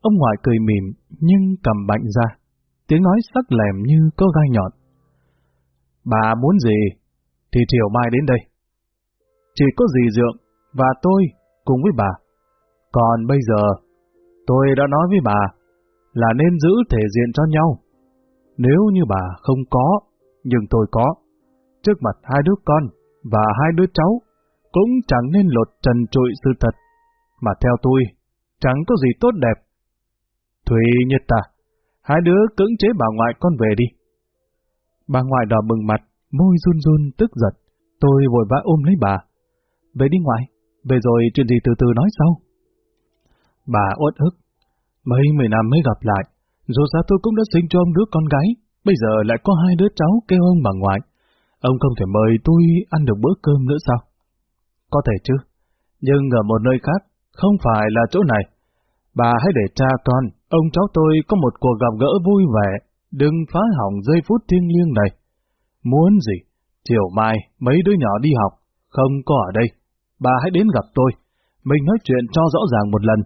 ông ngoại cười mỉm nhưng cầm bạnh ra. Tiếng nói sắc lẻm như có gai nhọn. Bà muốn gì? Thì chiều mai đến đây. Chỉ có dì dượng và tôi cùng với bà. Còn bây giờ, tôi đã nói với bà là nên giữ thể diện cho nhau. Nếu như bà không có, nhưng tôi có, trước mặt hai đứa con và hai đứa cháu, cũng chẳng nên lột trần trụi sự thật, mà theo tôi, chẳng có gì tốt đẹp. Thùy Nhật ta, hai đứa cưỡng chế bà ngoại con về đi. Bà ngoại đỏ bừng mặt, môi run run tức giật, tôi vội vã ôm lấy bà. Về đi ngoại, về rồi chuyện gì từ từ nói sau. Bà uất ức, mấy mười năm mới gặp lại, dù sao tôi cũng đã sinh cho ông đứa con gái, bây giờ lại có hai đứa cháu kêu ông bà ngoại. Ông không thể mời tôi ăn được bữa cơm nữa sao? Có thể chứ, nhưng ở một nơi khác, không phải là chỗ này. Bà hãy để cha con, ông cháu tôi có một cuộc gặp gỡ vui vẻ, đừng phá hỏng giây phút thiêng liêng này. Muốn gì? Chiều mai, mấy đứa nhỏ đi học, không có ở đây. Bà hãy đến gặp tôi, mình nói chuyện cho rõ ràng một lần.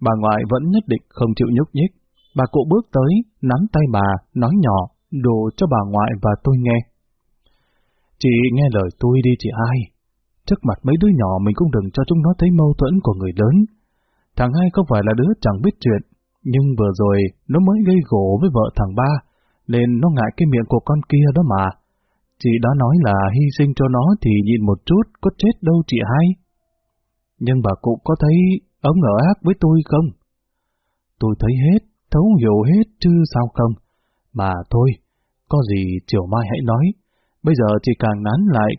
Bà ngoại vẫn nhất định không chịu nhúc nhích. Bà cụ bước tới, nắm tay bà, nói nhỏ, đồ cho bà ngoại và tôi nghe. Chị nghe lời tôi đi chị hai. Trước mặt mấy đứa nhỏ mình cũng đừng cho chúng nó thấy mâu thuẫn của người lớn. Thằng hai không phải là đứa chẳng biết chuyện, nhưng vừa rồi nó mới gây gỗ với vợ thằng ba, nên nó ngại cái miệng của con kia đó mà. Chị đã nói là hy sinh cho nó thì nhịn một chút, có chết đâu chị hai. Nhưng bà cụ có thấy ông ở ác với tôi không? Tôi thấy hết, thấu hiểu hết chứ sao không. Mà thôi, có gì chiều mai hãy nói. Bây giờ chỉ càng nán lại,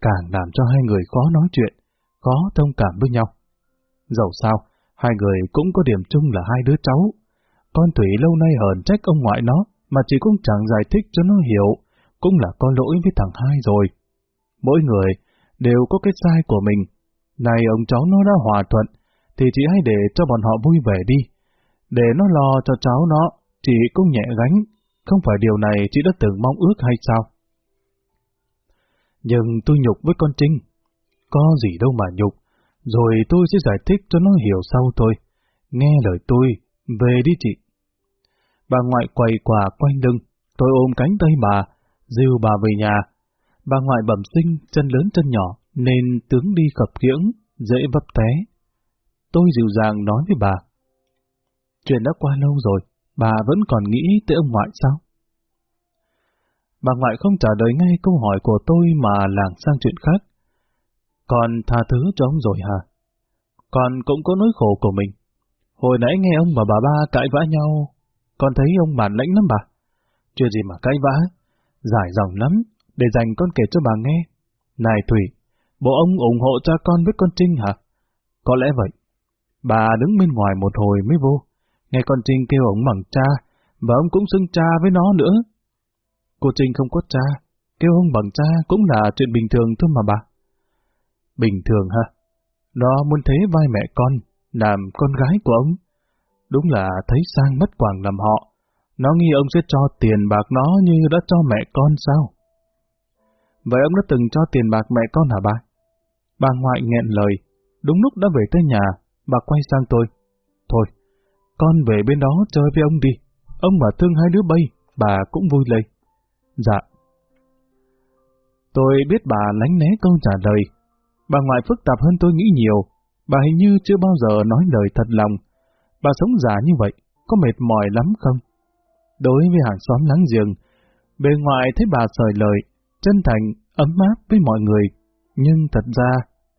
càng làm cho hai người khó nói chuyện, khó thông cảm với nhau. Dẫu sao, hai người cũng có điểm chung là hai đứa cháu. Con Thủy lâu nay hờn trách ông ngoại nó, mà chỉ cũng chẳng giải thích cho nó hiểu, cũng là có lỗi với thằng hai rồi. Mỗi người đều có cái sai của mình. Này ông cháu nó đã hòa thuận, thì chị hãy để cho bọn họ vui vẻ đi. Để nó lo cho cháu nó, chị cũng nhẹ gánh, không phải điều này chị đã từng mong ước hay sao? Nhưng tôi nhục với con Trinh. Có gì đâu mà nhục, rồi tôi sẽ giải thích cho nó hiểu sau thôi. Nghe lời tôi, về đi chị. Bà ngoại quay quả quanh lưng, tôi ôm cánh tay bà, dìu bà về nhà. Bà ngoại bẩm sinh, chân lớn chân nhỏ, nên tướng đi khập khiễng, dễ vấp té. Tôi dịu dàng nói với bà. Chuyện đã qua lâu rồi, bà vẫn còn nghĩ tới ông ngoại sao? Bà ngoại không trả lời ngay câu hỏi của tôi mà làng sang chuyện khác. Con tha thứ cho ông rồi hả? Con cũng có nỗi khổ của mình. Hồi nãy nghe ông và bà ba cãi vã nhau, con thấy ông bản lãnh lắm bà. Chuyện gì mà cãi vã? Giải dòng lắm, để dành con kể cho bà nghe. Này Thủy, bộ ông ủng hộ cha con với con Trinh hả? Có lẽ vậy. Bà đứng bên ngoài một hồi mới vô, nghe con Trinh kêu ông bằng cha, và ông cũng xưng cha với nó nữa. Cô Trinh không có cha, kêu ông bằng cha cũng là chuyện bình thường thôi mà bà. Bình thường ha? Nó muốn thế vai mẹ con, làm con gái của ông. Đúng là thấy sang mất quảng làm họ. Nó nghi ông sẽ cho tiền bạc nó như đã cho mẹ con sao? Vậy ông đã từng cho tiền bạc mẹ con hả bà? Bà ngoại nghẹn lời. Đúng lúc đã về tới nhà, bà quay sang tôi. Thôi, con về bên đó chơi với ông đi. Ông mà thương hai đứa bay, bà cũng vui lây. Dạ. Tôi biết bà lánh né câu trả lời. Bà ngoại phức tạp hơn tôi nghĩ nhiều. Bà hình như chưa bao giờ nói lời thật lòng. Bà sống giả như vậy, có mệt mỏi lắm không? Đối với hàng xóm láng giềng, bề ngoài thấy bà sời lời, chân thành, ấm áp với mọi người. Nhưng thật ra,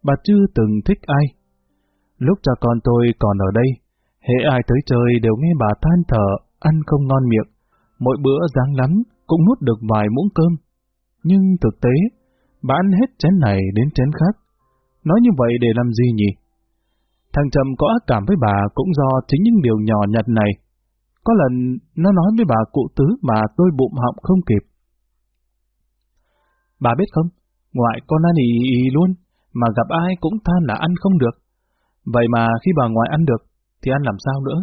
bà chưa từng thích ai. Lúc cha con tôi còn ở đây, hệ ai tới chơi đều nghe bà than thở, ăn không ngon miệng. Mỗi bữa ráng lắm, cũng nuốt được vài muỗng cơm. Nhưng thực tế, bà ăn hết chén này đến chén khác. Nói như vậy để làm gì nhỉ? Thằng Trầm có ác cảm với bà cũng do chính những điều nhỏ nhặt này. Có lần nó nói với bà cụ tứ mà tôi bụng họng không kịp. Bà biết không, ngoại con ăn ý, ý luôn, mà gặp ai cũng than là ăn không được. Vậy mà khi bà ngoại ăn được, thì ăn làm sao nữa?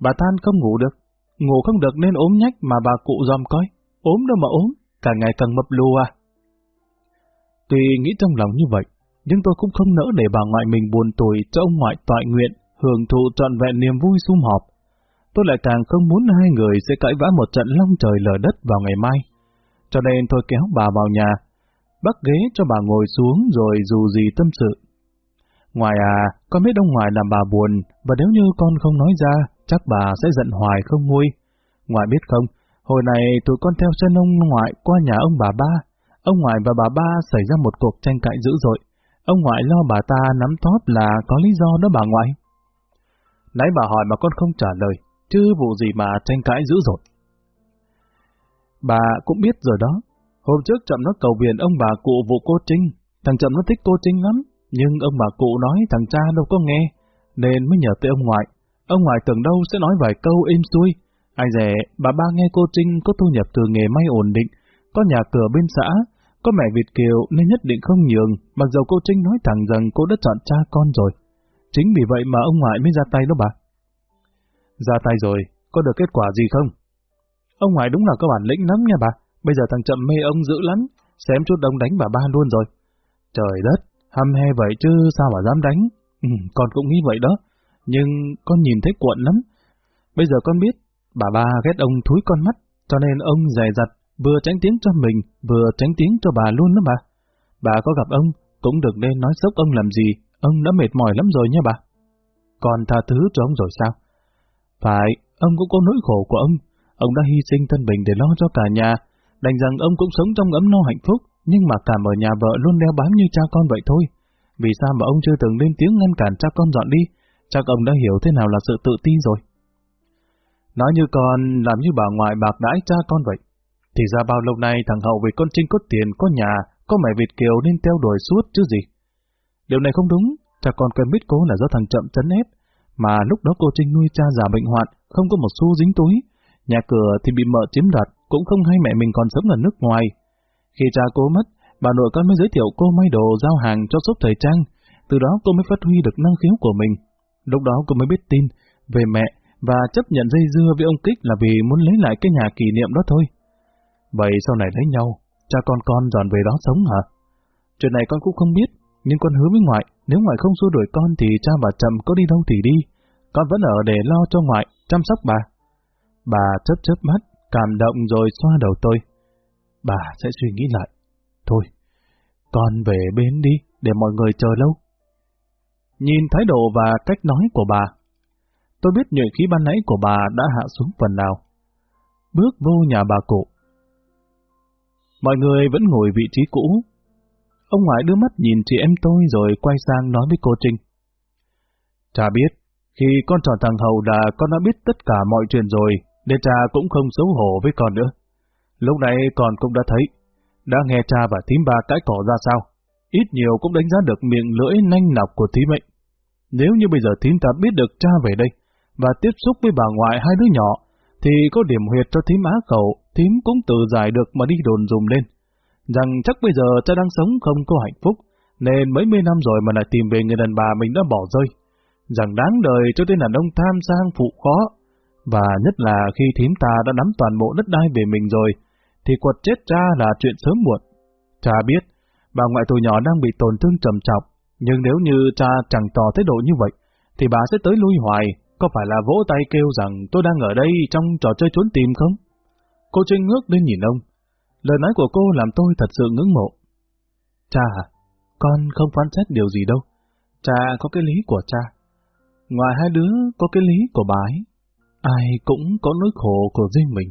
Bà than không ngủ được, ngủ không được nên ốm nhách mà bà cụ dòm coi. ốm đâu mà ốm, cả ngày càng mập lù à. Tuy nghĩ trong lòng như vậy, nhưng tôi cũng không nỡ để bà ngoại mình buồn tủi cho ông ngoại toại nguyện, hưởng thụ trọn vẹn niềm vui sum họp. Tôi lại càng không muốn hai người sẽ cãi vã một trận long trời lở đất vào ngày mai. Cho nên tôi kéo bà vào nhà, bắt ghế cho bà ngồi xuống rồi dù gì tâm sự. Ngoài à, con biết ông ngoại làm bà buồn, và nếu như con không nói ra, chắc bà sẽ giận hoài không nguôi. ngoại biết không, hồi này tụi con theo chân ông ngoại qua nhà ông bà ba. Ông ngoại và bà ba xảy ra một cuộc tranh cãi dữ dội. Ông ngoại lo bà ta nắm tóp là có lý do đó bà ngoại. Nãy bà hỏi mà con không trả lời, chứ vụ gì mà tranh cãi dữ dội. Bà cũng biết rồi đó. Hôm trước chậm nó cầu viện ông bà cụ vụ cô Trinh. Thằng chậm nó thích cô Trinh lắm, nhưng ông bà cụ nói thằng cha đâu có nghe, nên mới nhờ tới ông ngoại. Ông ngoại tưởng đâu sẽ nói vài câu êm xuôi. Ai dè, bà ba nghe cô Trinh có thu nhập từ nghề may ổn định, có nhà cửa bên xã, có mẹ Việt Kiều nên nhất định không nhường, mặc dầu cô Trinh nói thẳng rằng cô đã chọn cha con rồi. Chính vì vậy mà ông ngoại mới ra tay đó bà. Ra tay rồi, có được kết quả gì không? Ông ngoại đúng là có bản lĩnh lắm nha bà. Bây giờ thằng chậm mê ông dữ lắm, xém chút đông đánh bà ba luôn rồi. Trời đất, hăm he vậy chứ sao mà dám đánh. Ừ, con cũng nghĩ vậy đó, nhưng con nhìn thấy cuộn lắm. Bây giờ con biết, bà ba ghét ông thúi con mắt, cho nên ông dè dặt, vừa tránh tiếng cho mình, vừa tránh tiếng cho bà luôn đó bà. Bà có gặp ông, cũng đừng nên nói sốc ông làm gì, ông đã mệt mỏi lắm rồi nha bà. Còn tha thứ cho ông rồi sao? Phải, ông cũng có nỗi khổ của ông. Ông đã hy sinh thân mình để lo cho cả nhà, đành rằng ông cũng sống trong ấm no hạnh phúc, nhưng mà cảm ở nhà vợ luôn đeo bám như cha con vậy thôi. Vì sao mà ông chưa từng lên tiếng ngăn cản cha con dọn đi? Chắc ông đã hiểu thế nào là sự tự ti rồi. Nói như con làm như bà ngoại bạc đãi cha con vậy. Thì ra bao lâu nay thằng Hậu vì con Trinh có tiền, có nhà, có mẹ Việt Kiều nên theo đuổi suốt chứ gì. Điều này không đúng, cha con quen biết cô là do thằng Chậm chấn ép, mà lúc đó cô Trinh nuôi cha già bệnh hoạn, không có một xu dính túi. Nhà cửa thì bị mợ chiếm đoạt, cũng không hay mẹ mình còn sống ở nước ngoài. Khi cha cô mất, bà nội con mới giới thiệu cô may đồ giao hàng cho shop thời trang, từ đó cô mới phát huy được năng khiếu của mình. Lúc đó cô mới biết tin về mẹ và chấp nhận dây dưa với ông Kích là vì muốn lấy lại cái nhà kỷ niệm đó thôi. Vậy sau này lấy nhau, cha con con dọn về đó sống hả? Chuyện này con cũng không biết, nhưng con hứa với ngoại, nếu ngoại không xua đuổi con thì cha và chậm có đi đâu thì đi. Con vẫn ở để lo cho ngoại, chăm sóc bà. Bà chớp chớp mắt, cảm động rồi xoa đầu tôi. Bà sẽ suy nghĩ lại. Thôi, con về bến đi, để mọi người chờ lâu. Nhìn thái độ và cách nói của bà, tôi biết nhuệ khí ban nãy của bà đã hạ xuống phần nào. Bước vô nhà bà cụ. Mọi người vẫn ngồi vị trí cũ. Ông ngoại đưa mắt nhìn chị em tôi rồi quay sang nói với cô Trinh. Cha biết, khi con chọn thằng Hầu là con đã biết tất cả mọi chuyện rồi, nên cha cũng không xấu hổ với con nữa. Lúc này con cũng đã thấy, đã nghe cha và thím ba cãi cỏ ra sao, ít nhiều cũng đánh giá được miệng lưỡi nanh nọc của thím ấy. Nếu như bây giờ thím ta biết được cha về đây, và tiếp xúc với bà ngoại hai đứa nhỏ, thì có điểm huyệt cho thím á khẩu, thím cũng tự giải được mà đi đồn dùm lên. Rằng chắc bây giờ cha đang sống không có hạnh phúc, nên mấy mươi năm rồi mà lại tìm về người đàn bà mình đã bỏ rơi. Rằng đáng đời cho tên đàn ông tham sang phụ khó, và nhất là khi thím ta đã nắm toàn bộ đất đai về mình rồi, thì quật chết cha là chuyện sớm muộn. Cha biết, bà ngoại tôi nhỏ đang bị tổn thương trầm trọng, nhưng nếu như cha chẳng tỏ thái độ như vậy, thì bà sẽ tới lui hoài, có phải là vỗ tay kêu rằng tôi đang ở đây trong trò chơi trốn tìm không? Cô Trinh ngước lên nhìn ông. Lời nói của cô làm tôi thật sự ngưỡng mộ. Cha à, con không phán xét điều gì đâu. Cha có cái lý của cha. Ngoài hai đứa có cái lý của bà ấy. Ai cũng có nỗi khổ của riêng mình.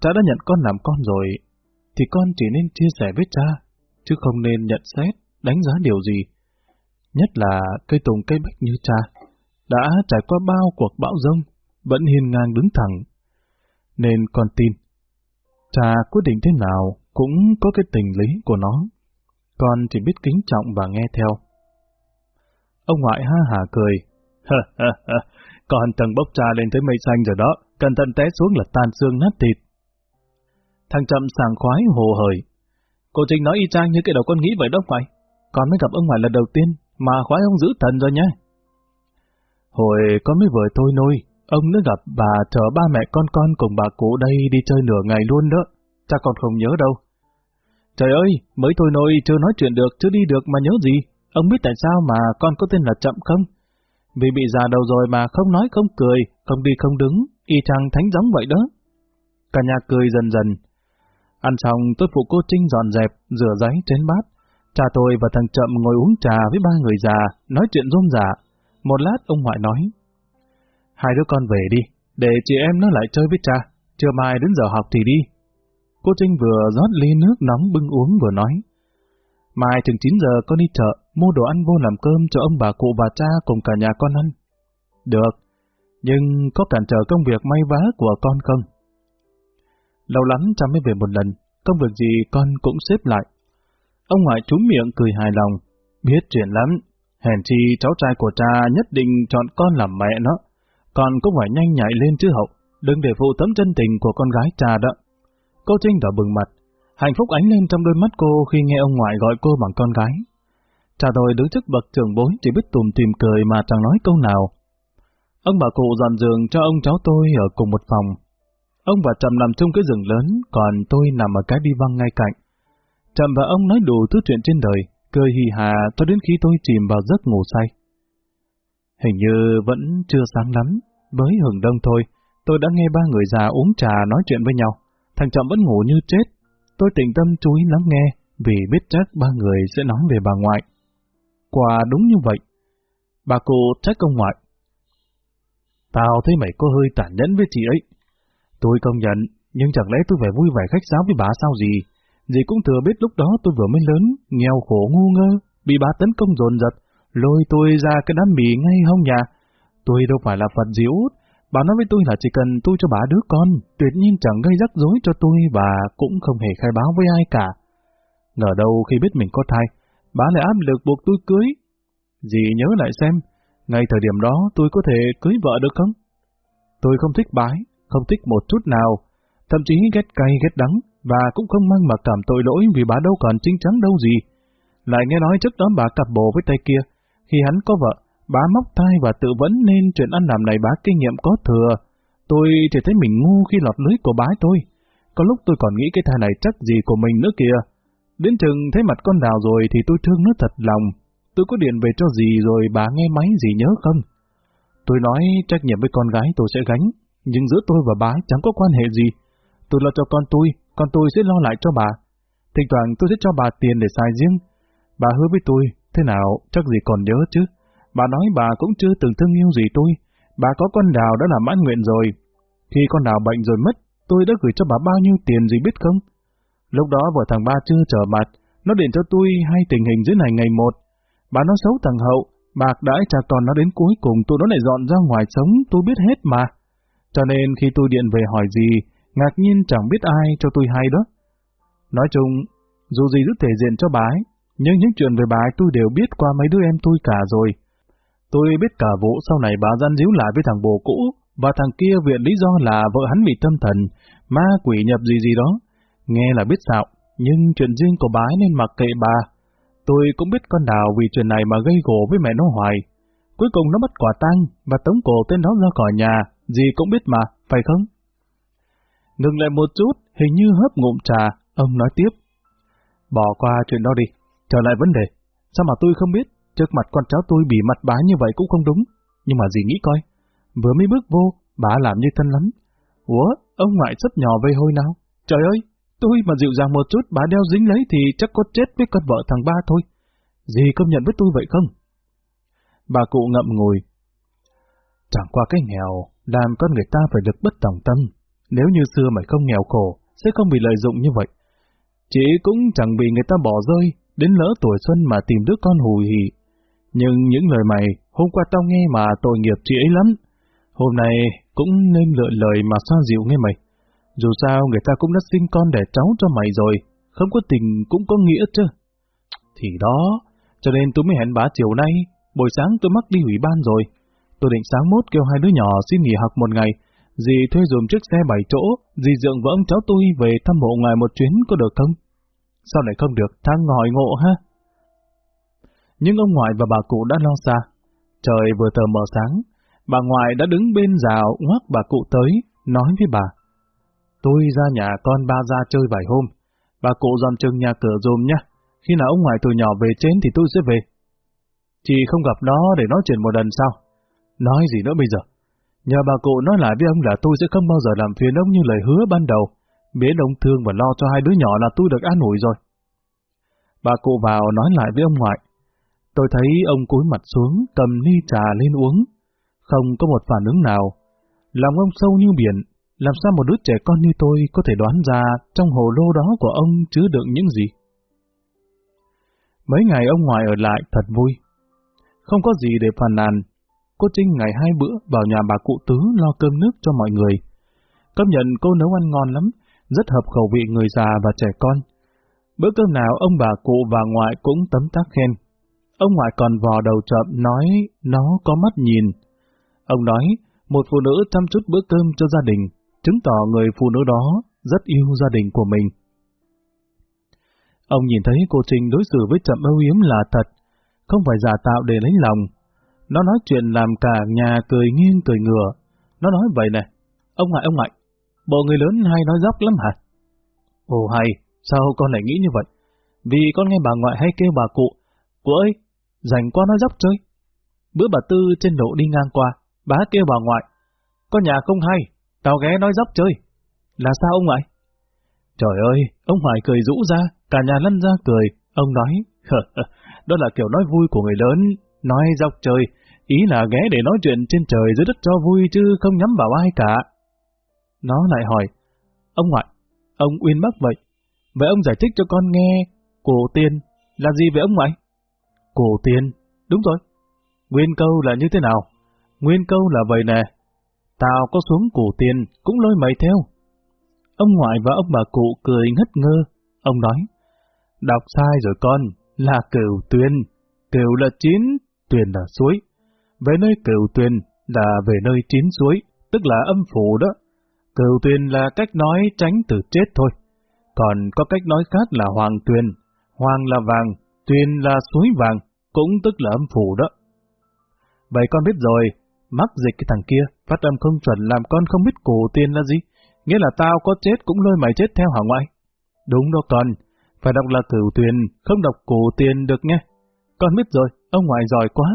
Cha đã nhận con làm con rồi, thì con chỉ nên chia sẻ với cha, chứ không nên nhận xét, đánh giá điều gì. Nhất là cây tùng cây bách như cha, đã trải qua bao cuộc bão rông, vẫn hiên ngang đứng thẳng. Nên con tin, cha quyết định thế nào cũng có cái tình lý của nó. Con chỉ biết kính trọng và nghe theo. Ông ngoại ha hà cười. Con tầng bốc trà lên tới mây xanh rồi đó, cẩn thận té xuống là tan xương nát thịt. Thằng Trầm sàng khoái hồ hởi. Cô Trinh nói y chang như cái đầu con nghĩ vậy đó phải. Con mới gặp ông ngoại lần đầu tiên, mà khoái ông giữ thần rồi nhé. Hồi con mới vừa thôi nôi, ông nữa gặp bà chờ ba mẹ con con cùng bà cụ đây đi chơi nửa ngày luôn đó. cha con không nhớ đâu. Trời ơi, mới thôi nôi chưa nói chuyện được, chưa đi được mà nhớ gì. Ông biết tại sao mà con có tên là Chậm không? Vì bị già đầu rồi mà không nói không cười, không đi không đứng, y chang thánh giống vậy đó. Cả nhà cười dần dần. Ăn xong tôi phụ cô Trinh dọn dẹp, rửa giấy trên bát. Cha tôi và thằng chậm ngồi uống trà với ba người già, nói chuyện rôm rả. Một lát ông ngoại nói. Hai đứa con về đi, để chị em nó lại chơi với cha. Trưa mai đến giờ học thì đi. Cô Trinh vừa rót ly nước nóng bưng uống vừa nói. Mai chừng 9 giờ con đi chợ, mua đồ ăn vô làm cơm cho ông bà cụ và cha cùng cả nhà con ăn. Được, nhưng có cản trở công việc may vá của con không? Lâu lắm cha mới về một lần, công việc gì con cũng xếp lại. Ông ngoại trúng miệng cười hài lòng, biết chuyện lắm, hèn chi cháu trai của cha nhất định chọn con làm mẹ nó, còn cũng phải nhanh nhạy lên chứ hậu, đừng để phụ tấm chân tình của con gái cha đó. Cô Trinh đỏ bừng mặt, hạnh phúc ánh lên trong đôi mắt cô khi nghe ông ngoại gọi cô bằng con gái. Cha tôi đứng trước bậc trường bối chỉ biết tùm tìm cười mà chẳng nói câu nào. Ông bà cụ dọn giường cho ông cháu tôi ở cùng một phòng. Ông và Trầm nằm trong cái giường lớn, còn tôi nằm ở cái đi văng ngay cạnh. Trầm và ông nói đủ thứ chuyện trên đời, cười hì hà cho đến khi tôi chìm vào giấc ngủ say. Hình như vẫn chưa sáng lắm, với hưởng đông thôi, tôi đã nghe ba người già uống trà nói chuyện với nhau. Thằng Trầm vẫn ngủ như chết. Tôi tỉnh tâm chú ý lắng nghe, vì biết chắc ba người sẽ nói về bà ngoại. Quả đúng như vậy. Bà cụ trách ông ngoại. Tao thấy mày có hơi tản nhẫn với chị ấy. Tôi công nhận, nhưng chẳng lẽ tôi phải vui vẻ khách sáo với bà sao gì? Dì cũng thừa biết lúc đó tôi vừa mới lớn, nghèo khổ ngu ngơ, bị bà tấn công dồn dập, lôi tôi ra cái đám mì ngay hông nhà. Tôi đâu phải là Phật diễu bà nói với tôi là chỉ cần tôi cho bà đứa con, tuyệt nhiên chẳng gây rắc rối cho tôi và cũng không hề khai báo với ai cả. Ngờ đâu khi biết mình có thai, bà lại áp lực buộc tôi cưới. Dì nhớ lại xem, ngay thời điểm đó tôi có thể cưới vợ được không? Tôi không thích bái, không thích một chút nào, thậm chí ghét cay ghét đắng, và cũng không mang mà cảm tội lỗi vì bà đâu còn chính chắn đâu gì. Lại nghe nói trước đó bà cặp bồ với tay kia, khi hắn có vợ, bà móc tai và tự vấn nên chuyện ăn làm này bà kinh nghiệm có thừa. Tôi chỉ thấy mình ngu khi lọt lưới của bái thôi. Có lúc tôi còn nghĩ cái thai này chắc gì của mình nữa kìa. Đến chừng thấy mặt con đào rồi thì tôi thương nó thật lòng. Tôi có điện về cho gì rồi bà nghe máy gì nhớ không? Tôi nói trách nhiệm với con gái tôi sẽ gánh, nhưng giữa tôi và bà chẳng có quan hệ gì. Tôi lo cho con tôi, con tôi sẽ lo lại cho bà. Thỉnh thoảng tôi sẽ cho bà tiền để xài riêng. Bà hứa với tôi, thế nào chắc gì còn nhớ chứ. Bà nói bà cũng chưa từng thương yêu gì tôi. Bà có con đào đã làm mãn nguyện rồi. Khi con đào bệnh rồi mất, tôi đã gửi cho bà bao nhiêu tiền gì biết không? Lúc đó vợ thằng ba chưa trở mặt, nó điện cho tôi hai tình hình dưới này ngày một. Bà nó xấu thằng hậu, bạc đãi cha con nó đến cuối cùng tôi nó lại dọn ra ngoài sống, tôi biết hết mà. Cho nên khi tôi điện về hỏi gì, ngạc nhiên chẳng biết ai cho tôi hay đó. Nói chung, dù gì giữ thể diện cho bà ấy, nhưng những chuyện về bà ấy tôi đều biết qua mấy đứa em tôi cả rồi. Tôi biết cả vụ sau này bà gian díu lại với thằng bồ cũ, và thằng kia viện lý do là vợ hắn bị tâm thần, ma quỷ nhập gì gì đó. Nghe là biết xạo, nhưng chuyện riêng của bà ấy nên mặc kệ bà. Tôi cũng biết con đào vì chuyện này mà gây gổ với mẹ nó hoài. Cuối cùng nó mất quả tang và tống cổ tên đó ra khỏi nhà, gì cũng biết mà, phải không? Ngừng lại một chút, hình như hớp ngụm trà, ông nói tiếp. Bỏ qua chuyện đó đi, trở lại vấn đề. Sao mà tôi không biết? Trước mặt con cháu tôi bị mặt bá như vậy cũng không đúng. Nhưng mà gì nghĩ coi, vừa mới bước vô, bà làm như thân lắm. Ủa, ông ngoại sắp nhỏ vây hôi nào? Trời ơi, tôi mà dịu dàng một chút bà đeo dính lấy thì chắc có chết với con vợ thằng ba thôi. Dì công nhận với tôi vậy không? Bà cụ ngậm ngùi. Chẳng qua cái nghèo, làm con người ta phải được bất tòng tâm. Nếu như xưa mày không nghèo khổ, sẽ không bị lợi dụng như vậy. Chỉ cũng chẳng bị người ta bỏ rơi, đến lỡ tuổi xuân mà tìm đứa con hù hì, nhưng những lời mày, hôm qua tao nghe mà tội nghiệp chị ấy lắm. Hôm nay cũng nên lựa lời mà xoa dịu nghe mày. Dù sao người ta cũng đã sinh con đẻ cháu cho mày rồi, không có tình cũng có nghĩa chứ. Thì đó, cho nên tôi mới hẹn bà chiều nay, buổi sáng tôi mắc đi ủy ban rồi. Tôi định sáng mốt kêu hai đứa nhỏ xin nghỉ học một ngày, dì thuê dùm chiếc xe bảy chỗ, dì dượng vợ ông cháu tôi về thăm mộ ngài một chuyến có được không? Sao lại không được, thang ngòi ngộ ha? nhưng ông ngoại và bà cụ đã lo xa. Trời vừa tờ mờ sáng, bà ngoại đã đứng bên rào ngoắc bà cụ tới, nói với bà. Tôi ra nhà con ba ra chơi vài hôm, bà cụ dọn chừng nhà cửa dùm nhá, khi nào ông ngoại từ nhỏ về trên thì tôi sẽ về. Chị không gặp nó để nói chuyện một lần sao? Nói gì nữa bây giờ? Nhờ bà cụ nói lại với ông là tôi sẽ không bao giờ làm phiền ông như lời hứa ban đầu. Miễn ông thương và lo cho hai đứa nhỏ là tôi được an ủi rồi. Bà cụ vào nói lại với ông ngoại. Tôi thấy ông cúi mặt xuống, cầm ly trà lên uống. Không có một phản ứng nào. Lòng ông sâu như biển, làm sao một đứa trẻ con như tôi có thể đoán ra trong hồ lô đó của ông chứa đựng những gì? Mấy ngày ông ngoại ở lại thật vui. Không có gì để phàn nàn. Cô Trinh ngày hai bữa vào nhà bà cụ tứ lo cơm nước cho mọi người. Công nhận cô nấu ăn ngon lắm, rất hợp khẩu vị người già và trẻ con. Bữa cơm nào ông bà cụ và ngoại cũng tấm tắc khen. Ông ngoại còn vò đầu chậm nói nó có mắt nhìn. Ông nói, một phụ nữ chăm chút bữa cơm cho gia đình, chứng tỏ người phụ nữ đó rất yêu gia đình của mình. Ông nhìn thấy cô Trinh đối xử với chậm âu yếm là thật, không phải giả tạo để lấy lòng. Nó nói chuyện làm cả nhà cười nghiêng cười ngửa. Nó nói vậy này, ông ngoại ông ngoại, bộ người lớn hay nói dốc lắm hả? Ồ hay, sao con lại nghĩ như vậy? Vì con nghe bà ngoại hay kêu bà cụ, cụ ơi, dành qua nói dốc chơi. Bữa bà Tư trên lộ đi ngang qua, bà kêu bà ngoại, con nhà không hay, tao ghé nói dốc chơi. Là sao ông ngoại? Trời ơi, ông ngoại cười rũ ra, cả nhà lăn ra cười, ông nói, đó là kiểu nói vui của người lớn, nói dọc chơi, ý là ghé để nói chuyện trên trời dưới đất cho vui chứ không nhắm vào ai cả. Nó lại hỏi, ông ngoại, ông Uyên bác vậy, vậy ông giải thích cho con nghe, cổ tiên là gì vậy ông ngoại? Cổ tiên, đúng rồi. Nguyên câu là như thế nào? Nguyên câu là vậy nè, tao có xuống cổ tiên cũng lôi mày theo. Ông ngoại và ông bà cụ cười ngất ngơ, ông nói, đọc sai rồi con, là cửu tuyên. cửu là chín, tuyền là suối. Về nơi cửu tuyền là về nơi chín suối, tức là âm phủ đó. Cửu tuyền là cách nói tránh từ chết thôi. Còn có cách nói khác là hoàng tuyền, hoàng là vàng, tuyền là suối vàng, cũng tức là âm phủ đó. Vậy con biết rồi, mắc dịch cái thằng kia, phát âm không chuẩn làm con không biết cổ tiên là gì. Nghĩa là tao có chết cũng lôi mày chết theo hả ngoại? Đúng đó con, phải đọc là cửu tuyền, không đọc cổ tiền được nghe. Con biết rồi, ông ngoại giỏi quá.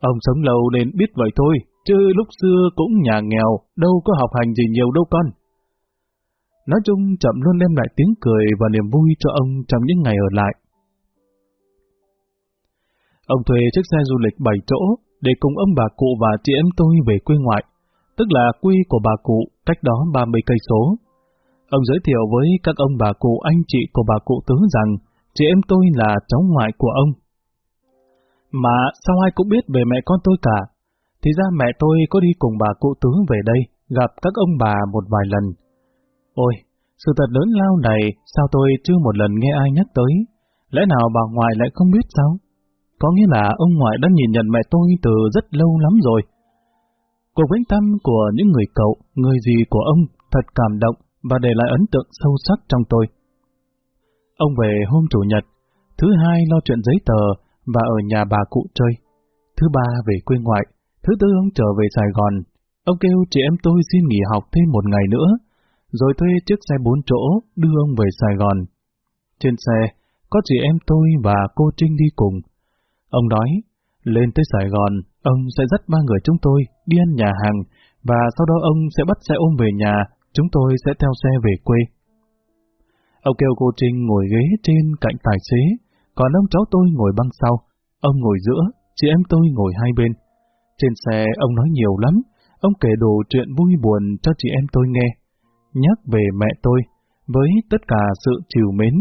Ông sống lâu nên biết vậy thôi, chứ lúc xưa cũng nhà nghèo, đâu có học hành gì nhiều đâu con. Nói chung chậm luôn đem lại tiếng cười và niềm vui cho ông trong những ngày ở lại. Ông thuê chiếc xe du lịch 7 chỗ để cùng ông bà cụ và chị em tôi về quê ngoại, tức là quê của bà cụ cách đó 30 cây số. Ông giới thiệu với các ông bà cụ anh chị của bà cụ tứ rằng chị em tôi là cháu ngoại của ông. Mà sao ai cũng biết về mẹ con tôi cả? Thì ra mẹ tôi có đi cùng bà cụ tướng về đây, gặp các ông bà một vài lần. Ôi, sự thật lớn lao này sao tôi chưa một lần nghe ai nhắc tới? Lẽ nào bà ngoại lại không biết sao? Có nghĩa là ông ngoại đã nhìn nhận mẹ tôi từ rất lâu lắm rồi. Cuộc vĩnh tâm của những người cậu, người gì của ông thật cảm động và để lại ấn tượng sâu sắc trong tôi. Ông về hôm Chủ nhật, thứ hai lo chuyện giấy tờ và ở nhà bà cụ chơi. Thứ ba về quê ngoại, thứ tư ông trở về Sài Gòn. Ông kêu chị em tôi xin nghỉ học thêm một ngày nữa, rồi thuê chiếc xe bốn chỗ đưa ông về Sài Gòn. Trên xe, có chị em tôi và cô Trinh đi cùng. Ông nói, lên tới Sài Gòn, ông sẽ dắt ba người chúng tôi đi ăn nhà hàng, và sau đó ông sẽ bắt xe ôm về nhà chúng tôi sẽ theo xe về quê. Ông kêu cô Trinh ngồi ghế trên cạnh tài xế, còn ông cháu tôi ngồi băng sau, ông ngồi giữa, chị em tôi ngồi hai bên. Trên xe ông nói nhiều lắm, ông kể đồ chuyện vui buồn cho chị em tôi nghe, nhắc về mẹ tôi, với tất cả sự chiều mến.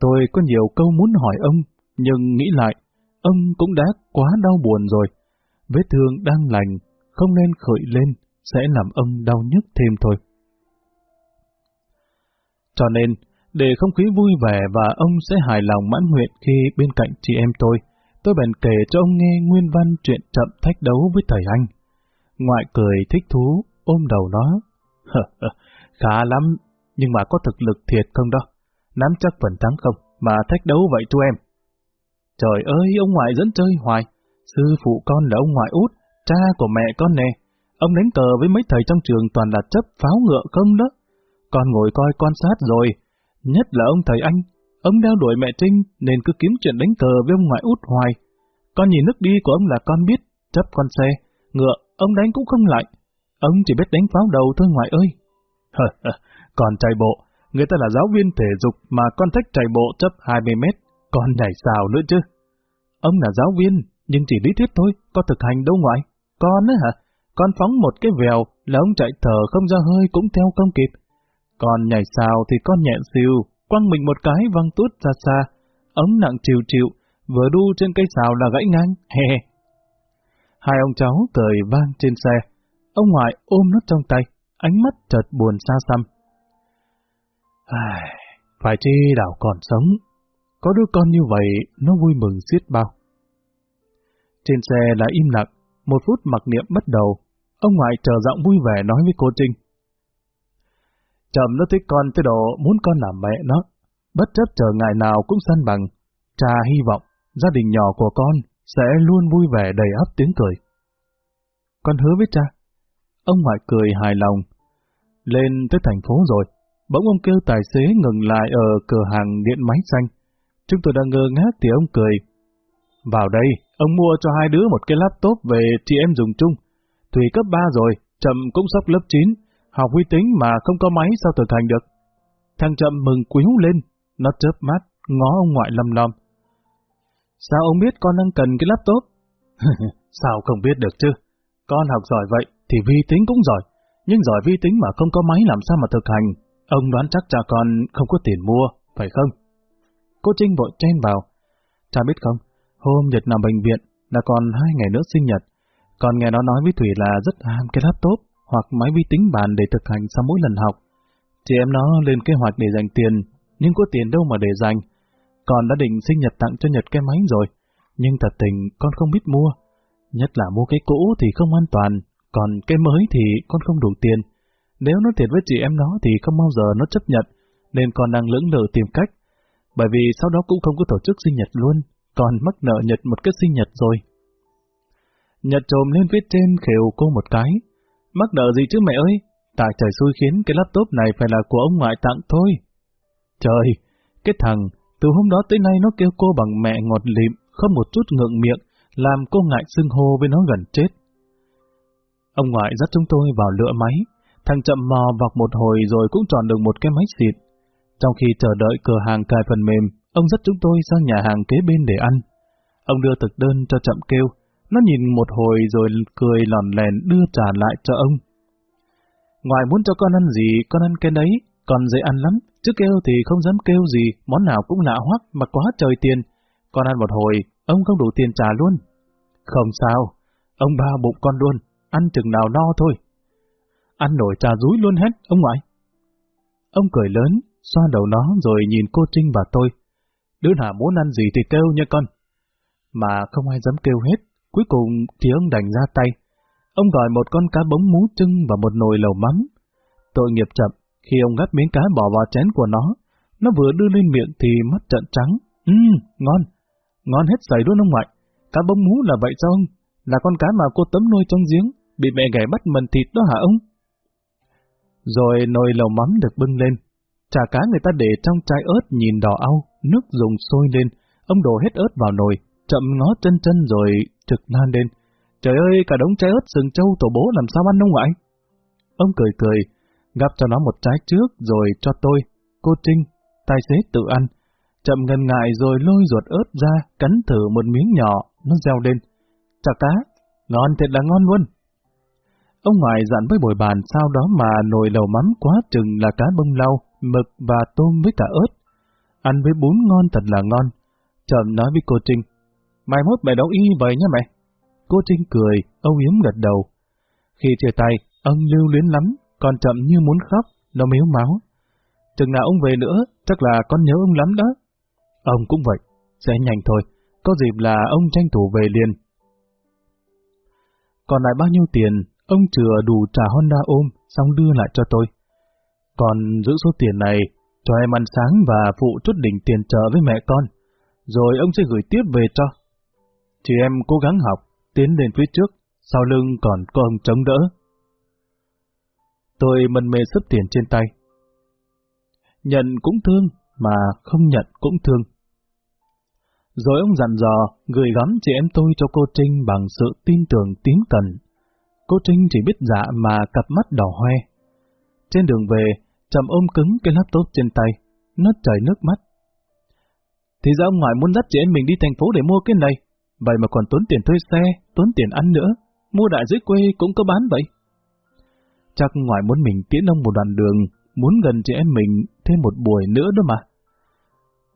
Tôi có nhiều câu muốn hỏi ông, nhưng nghĩ lại, ông cũng đã quá đau buồn rồi. Vết thương đang lành, không nên khởi lên, sẽ làm ông đau nhức thêm thôi. Cho nên, để không khí vui vẻ và ông sẽ hài lòng mãn nguyện khi bên cạnh chị em tôi, tôi bèn kể cho ông nghe nguyên văn chuyện chậm thách đấu với thầy anh. Ngoại cười thích thú, ôm đầu nó. Khá lắm, nhưng mà có thực lực thiệt không đó? Nắm chắc phần thắng không, mà thách đấu vậy chú em. Trời ơi, ông ngoại dẫn chơi hoài. Sư phụ con là ông ngoại út, cha của mẹ con nè. Ông đánh cờ với mấy thầy trong trường toàn là chấp pháo ngựa không đó. Con ngồi coi quan sát rồi, nhất là ông thầy anh, ông đeo đuổi mẹ Trinh nên cứ kiếm chuyện đánh cờ với ông ngoại út hoài. Con nhìn nước đi của ông là con biết, chấp con xe, ngựa, ông đánh cũng không lại. Ông chỉ biết đánh pháo đầu thôi ngoại ơi. còn chạy bộ, người ta là giáo viên thể dục mà con thích chạy bộ chấp 20 mét, còn nhảy xào nữa chứ. Ông là giáo viên, nhưng chỉ lý thuyết thôi, có thực hành đâu ngoại. Con á hả? Con phóng một cái vèo là ông chạy thở không ra hơi cũng theo không kịp. Còn nhảy xào thì con nhẹ siêu, quăng mình một cái văng tút ra xa. Ống nặng chịu chịu, vừa đu trên cây xào là gãy ngang, he Hai ông cháu cười vang trên xe. Ông ngoại ôm nó trong tay, ánh mắt chợt buồn xa xăm. Ai, phải chi đảo còn sống. Có đứa con như vậy, nó vui mừng xiết bao. Trên xe là im lặng, một phút mặc niệm bắt đầu. Ông ngoại trở giọng vui vẻ nói với cô Trinh. Trầm nó thích con tới độ muốn con làm mẹ nó. Bất chấp chờ ngày nào cũng săn bằng. Cha hy vọng gia đình nhỏ của con sẽ luôn vui vẻ đầy ắp tiếng cười. Con hứa với cha. Ông ngoại cười hài lòng. Lên tới thành phố rồi, bỗng ông kêu tài xế ngừng lại ở cửa hàng điện máy xanh. Chúng tôi đang ngơ ngác thì ông cười. Vào đây, ông mua cho hai đứa một cái laptop về chị em dùng chung. Thủy cấp 3 rồi, Trầm cũng sắp lớp 9, học vi tính mà không có máy sao thực hành được. Thằng chậm mừng quíu lên, nó chớp mắt, ngó ông ngoại lầm lầm. Sao ông biết con đang cần cái laptop? sao không biết được chứ? Con học giỏi vậy thì vi tính cũng giỏi, nhưng giỏi vi tính mà không có máy làm sao mà thực hành. Ông đoán chắc cha con không có tiền mua, phải không? Cô Trinh vội chen vào. Cha biết không, hôm Nhật nằm bệnh viện là còn hai ngày nữa sinh nhật. Còn nghe nó nói với Thủy là rất ham cái laptop hoặc máy vi tính bàn để thực hành sau mỗi lần học. Chị em nó lên kế hoạch để dành tiền, nhưng có tiền đâu mà để dành. Con đã định sinh nhật tặng cho Nhật cái máy rồi, nhưng thật tình con không biết mua. Nhất là mua cái cũ thì không an toàn, còn cái mới thì con không đủ tiền. Nếu nó thiệt với chị em nó thì không bao giờ nó chấp nhận, nên con đang lưỡng lự tìm cách. Bởi vì sau đó cũng không có tổ chức sinh nhật luôn, còn mắc nợ Nhật một cái sinh nhật rồi. Nhật trồm lên phía trên khều cô một cái. Mắc nợ gì chứ mẹ ơi? Tại trời xui khiến cái laptop này phải là của ông ngoại tặng thôi. Trời, cái thằng, từ hôm đó tới nay nó kêu cô bằng mẹ ngọt lịm, không một chút ngượng miệng, làm cô ngại xưng hô với nó gần chết. Ông ngoại dắt chúng tôi vào lựa máy, thằng chậm mò vọc một hồi rồi cũng chọn được một cái máy xịt. Trong khi chờ đợi cửa hàng cài phần mềm, ông dắt chúng tôi sang nhà hàng kế bên để ăn. Ông đưa thực đơn cho chậm kêu, nó nhìn một hồi rồi cười lòn lèn đưa trả lại cho ông. Ngoài muốn cho con ăn gì, con ăn cái đấy, con dễ ăn lắm, chứ kêu thì không dám kêu gì, món nào cũng lạ hoắc mà quá trời tiền. Con ăn một hồi, ông không đủ tiền trả luôn. Không sao, ông ba bụng con luôn, ăn chừng nào no thôi. Ăn nổi trà rúi luôn hết, ông ngoại. Ông cười lớn, xoa đầu nó rồi nhìn cô Trinh và tôi. Đứa nào muốn ăn gì thì kêu nha con. Mà không ai dám kêu hết, cuối cùng thì ông đành ra tay. Ông gọi một con cá bống mú trưng và một nồi lẩu mắm. Tội nghiệp chậm, khi ông gắp miếng cá bỏ vào chén của nó, nó vừa đưa lên miệng thì mắt trợn trắng. Ừm, ngon, ngon hết sảy luôn ông ngoại. Cá bống mú là vậy sao ông? Là con cá mà cô tấm nuôi trong giếng, bị mẹ ghẻ bắt mần thịt đó hả ông? Rồi nồi lẩu mắm được bưng lên. Chả cá người ta để trong chai ớt nhìn đỏ au, nước dùng sôi lên. Ông đổ hết ớt vào nồi, chậm ngó chân chân rồi trực nan lên. Trời ơi, cả đống trái ớt sừng trâu tổ bố làm sao ăn ông ngoại? Ông cười cười, gắp cho nó một trái trước rồi cho tôi, cô Trinh, tài xế tự ăn. Chậm ngần ngại rồi lôi ruột ớt ra, cắn thử một miếng nhỏ, nó reo lên. Chả cá, ngon thiệt là ngon luôn. Ông ngoại dặn với bồi bàn sau đó mà nồi lầu mắm quá chừng là cá bông lau, mực và tôm với cả ớt. Ăn với bún ngon thật là ngon. Chậm nói với cô Trinh, mai mốt mẹ đấu y vậy nhá mẹ. Cô Trinh cười, âu yếm gật đầu. Khi chia tay, ông lưu luyến lắm, còn chậm như muốn khóc, nó miếu máu. Chừng nào ông về nữa, chắc là con nhớ ông lắm đó. Ông cũng vậy, sẽ nhanh thôi, có dịp là ông tranh thủ về liền. Còn lại bao nhiêu tiền, ông chừa đủ trả Honda ôm, xong đưa lại cho tôi. Còn giữ số tiền này, cho em ăn sáng và phụ chút đỉnh tiền trợ với mẹ con, rồi ông sẽ gửi tiếp về cho. Chị em cố gắng học, tiến lên phía trước, sau lưng còn có ông chống đỡ. Tôi mân mê sấp tiền trên tay. Nhận cũng thương, mà không nhận cũng thương. Rồi ông dặn dò, gửi gắm chị em tôi cho cô Trinh bằng sự tin tưởng tín cần. cô Trinh chỉ biết dạ mà cặp mắt đỏ hoe. Trên đường về, chậm ôm cứng cái laptop trên tay, nó chảy nước mắt. Thì ra ông ngoại muốn dắt chị em mình đi thành phố để mua cái này, vậy mà còn tốn tiền thuê xe, tốn tiền ăn nữa, mua đại dưới quê cũng có bán vậy. Chắc ngoài muốn mình tiễn ông một đoạn đường, muốn gần chị em mình thêm một buổi nữa đó mà.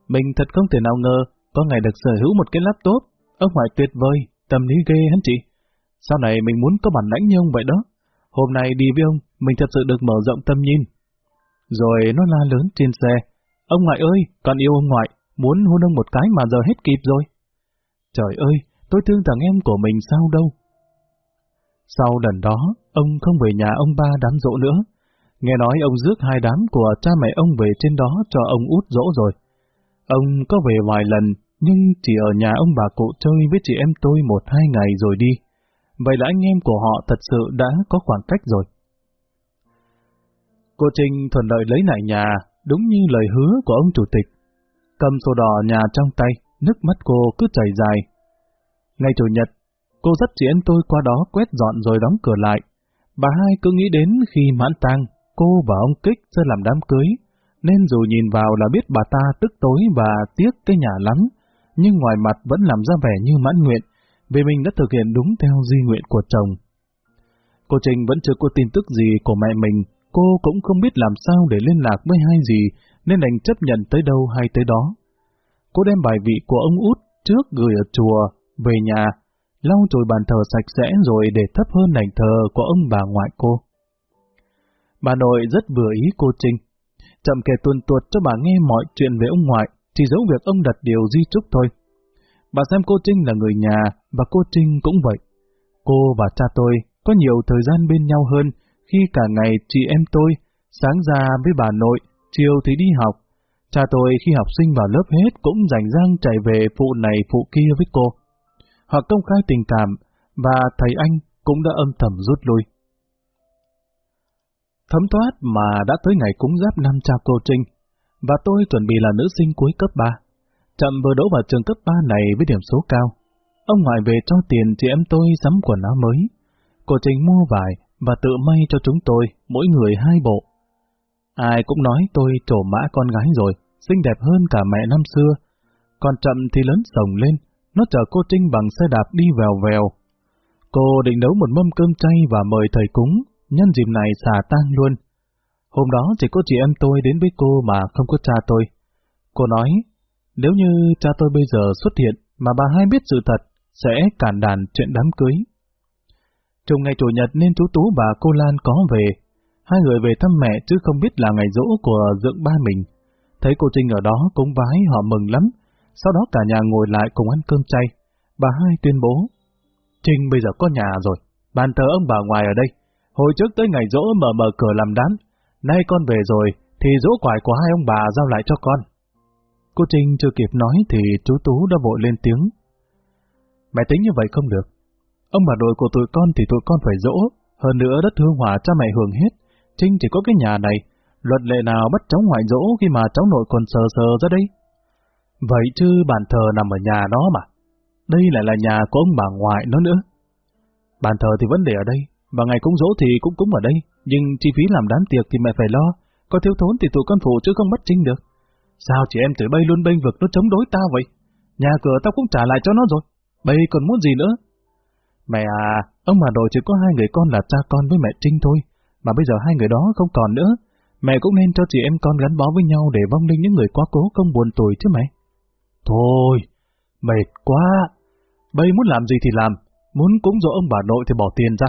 Mình thật không thể nào ngờ, có ngày được sở hữu một cái laptop, ông ngoại tuyệt vời, tâm lý ghê hắn chị. Sau này mình muốn có bản lãnh như ông vậy đó. Hôm nay đi với ông, mình thật sự được mở rộng tâm nhìn. Rồi nó la lớn trên xe. Ông ngoại ơi, con yêu ông ngoại, muốn hôn ông một cái mà giờ hết kịp rồi. Trời ơi, tôi thương thằng em của mình sao đâu. Sau lần đó, ông không về nhà ông ba đám dỗ nữa. Nghe nói ông rước hai đám của cha mẹ ông về trên đó cho ông út dỗ rồi. Ông có về vài lần, nhưng chỉ ở nhà ông bà cụ chơi với chị em tôi một hai ngày rồi đi. Vậy là anh em của họ thật sự đã có khoảng cách rồi. Cô Trinh thuận lợi lấy lại nhà, đúng như lời hứa của ông chủ tịch. Cầm sổ đỏ nhà trong tay, nước mắt cô cứ chảy dài. Ngày Chủ nhật, cô dắt chị em tôi qua đó quét dọn rồi đóng cửa lại. Bà hai cứ nghĩ đến khi mãn tang, cô và ông Kích sẽ làm đám cưới, nên dù nhìn vào là biết bà ta tức tối và tiếc cái nhà lắm, nhưng ngoài mặt vẫn làm ra vẻ như mãn nguyện, vì mình đã thực hiện đúng theo di nguyện của chồng. Cô Trình vẫn chưa có tin tức gì của mẹ mình, cô cũng không biết làm sao để liên lạc với hai gì, nên đành chấp nhận tới đâu hay tới đó. Cô đem bài vị của ông út trước gửi ở chùa, về nhà, lau chùi bàn thờ sạch sẽ rồi để thấp hơn đảnh thờ của ông bà ngoại cô. Bà nội rất vừa ý cô Trinh, chậm kể tuần tuột cho bà nghe mọi chuyện về ông ngoại, chỉ dấu việc ông đặt điều di trúc thôi. Bà xem cô Trinh là người nhà, và cô Trinh cũng vậy. Cô và cha tôi có nhiều thời gian bên nhau hơn khi cả ngày chị em tôi, sáng ra với bà nội, chiều thì đi học. Cha tôi khi học sinh vào lớp hết cũng rảnh rang chạy về phụ này phụ kia với cô. Họ công khai tình cảm, và thầy anh cũng đã âm thầm rút lui. Thấm thoát mà đã tới ngày cúng giáp năm cha cô Trinh, và tôi chuẩn bị là nữ sinh cuối cấp 3. Chậm vừa đỗ vào trường cấp 3 này với điểm số cao. Ông ngoại về cho tiền chị em tôi sắm quần áo mới. Cô Trinh mua vải và tự may cho chúng tôi, mỗi người hai bộ. Ai cũng nói tôi trổ mã con gái rồi, xinh đẹp hơn cả mẹ năm xưa. Còn chậm thì lớn sồng lên, nó chở cô Trinh bằng xe đạp đi vèo vèo. Cô định nấu một mâm cơm chay và mời thầy cúng, nhân dịp này xả tang luôn. Hôm đó chỉ có chị em tôi đến với cô mà không có cha tôi. Cô nói, nếu như cha tôi bây giờ xuất hiện mà bà hai biết sự thật, sẽ cản đàn chuyện đám cưới. Trùng ngày Chủ nhật nên chú Tú và cô Lan có về. Hai người về thăm mẹ chứ không biết là ngày rỗ của dưỡng ba mình. Thấy cô Trinh ở đó cũng vái họ mừng lắm. Sau đó cả nhà ngồi lại cùng ăn cơm chay. Bà hai tuyên bố. Trinh bây giờ có nhà rồi. Bàn thờ ông bà ngoài ở đây. Hồi trước tới ngày rỗ mở mở cửa làm đám. Nay con về rồi, thì rỗ quải của hai ông bà giao lại cho con. Cô Trinh chưa kịp nói thì chú Tú đã vội lên tiếng. Mẹ tính như vậy không được. Ông bà nội của tụi con thì tụi con phải dỗ, hơn nữa đất hương hòa cha mẹ hưởng hết. Trinh chỉ có cái nhà này, luật lệ nào bắt cháu ngoại dỗ khi mà cháu nội còn sờ sờ ra đây? Vậy chứ bàn thờ nằm ở nhà nó mà. Đây lại là nhà của ông bà ngoại nó nữa. Bàn thờ thì vấn đề ở đây, và ngày cúng dỗ thì cũng cúng ở đây, nhưng chi phí làm đám tiệc thì mẹ phải lo, có thiếu thốn thì tụi con phụ chứ không bắt Trinh được. Sao chị em tụi bay luôn bênh vực nó chống đối tao vậy? Nhà cửa tao cũng trả lại cho nó rồi. Bây còn muốn gì nữa? Mẹ à, ông bà nội chỉ có hai người con là cha con với mẹ Trinh thôi, mà bây giờ hai người đó không còn nữa. Mẹ cũng nên cho chị em con gắn bó với nhau để vong linh những người quá cố không buồn tuổi chứ mẹ. Thôi, mệt quá. Bây muốn làm gì thì làm, muốn cúng dỗ ông bà nội thì bỏ tiền ra.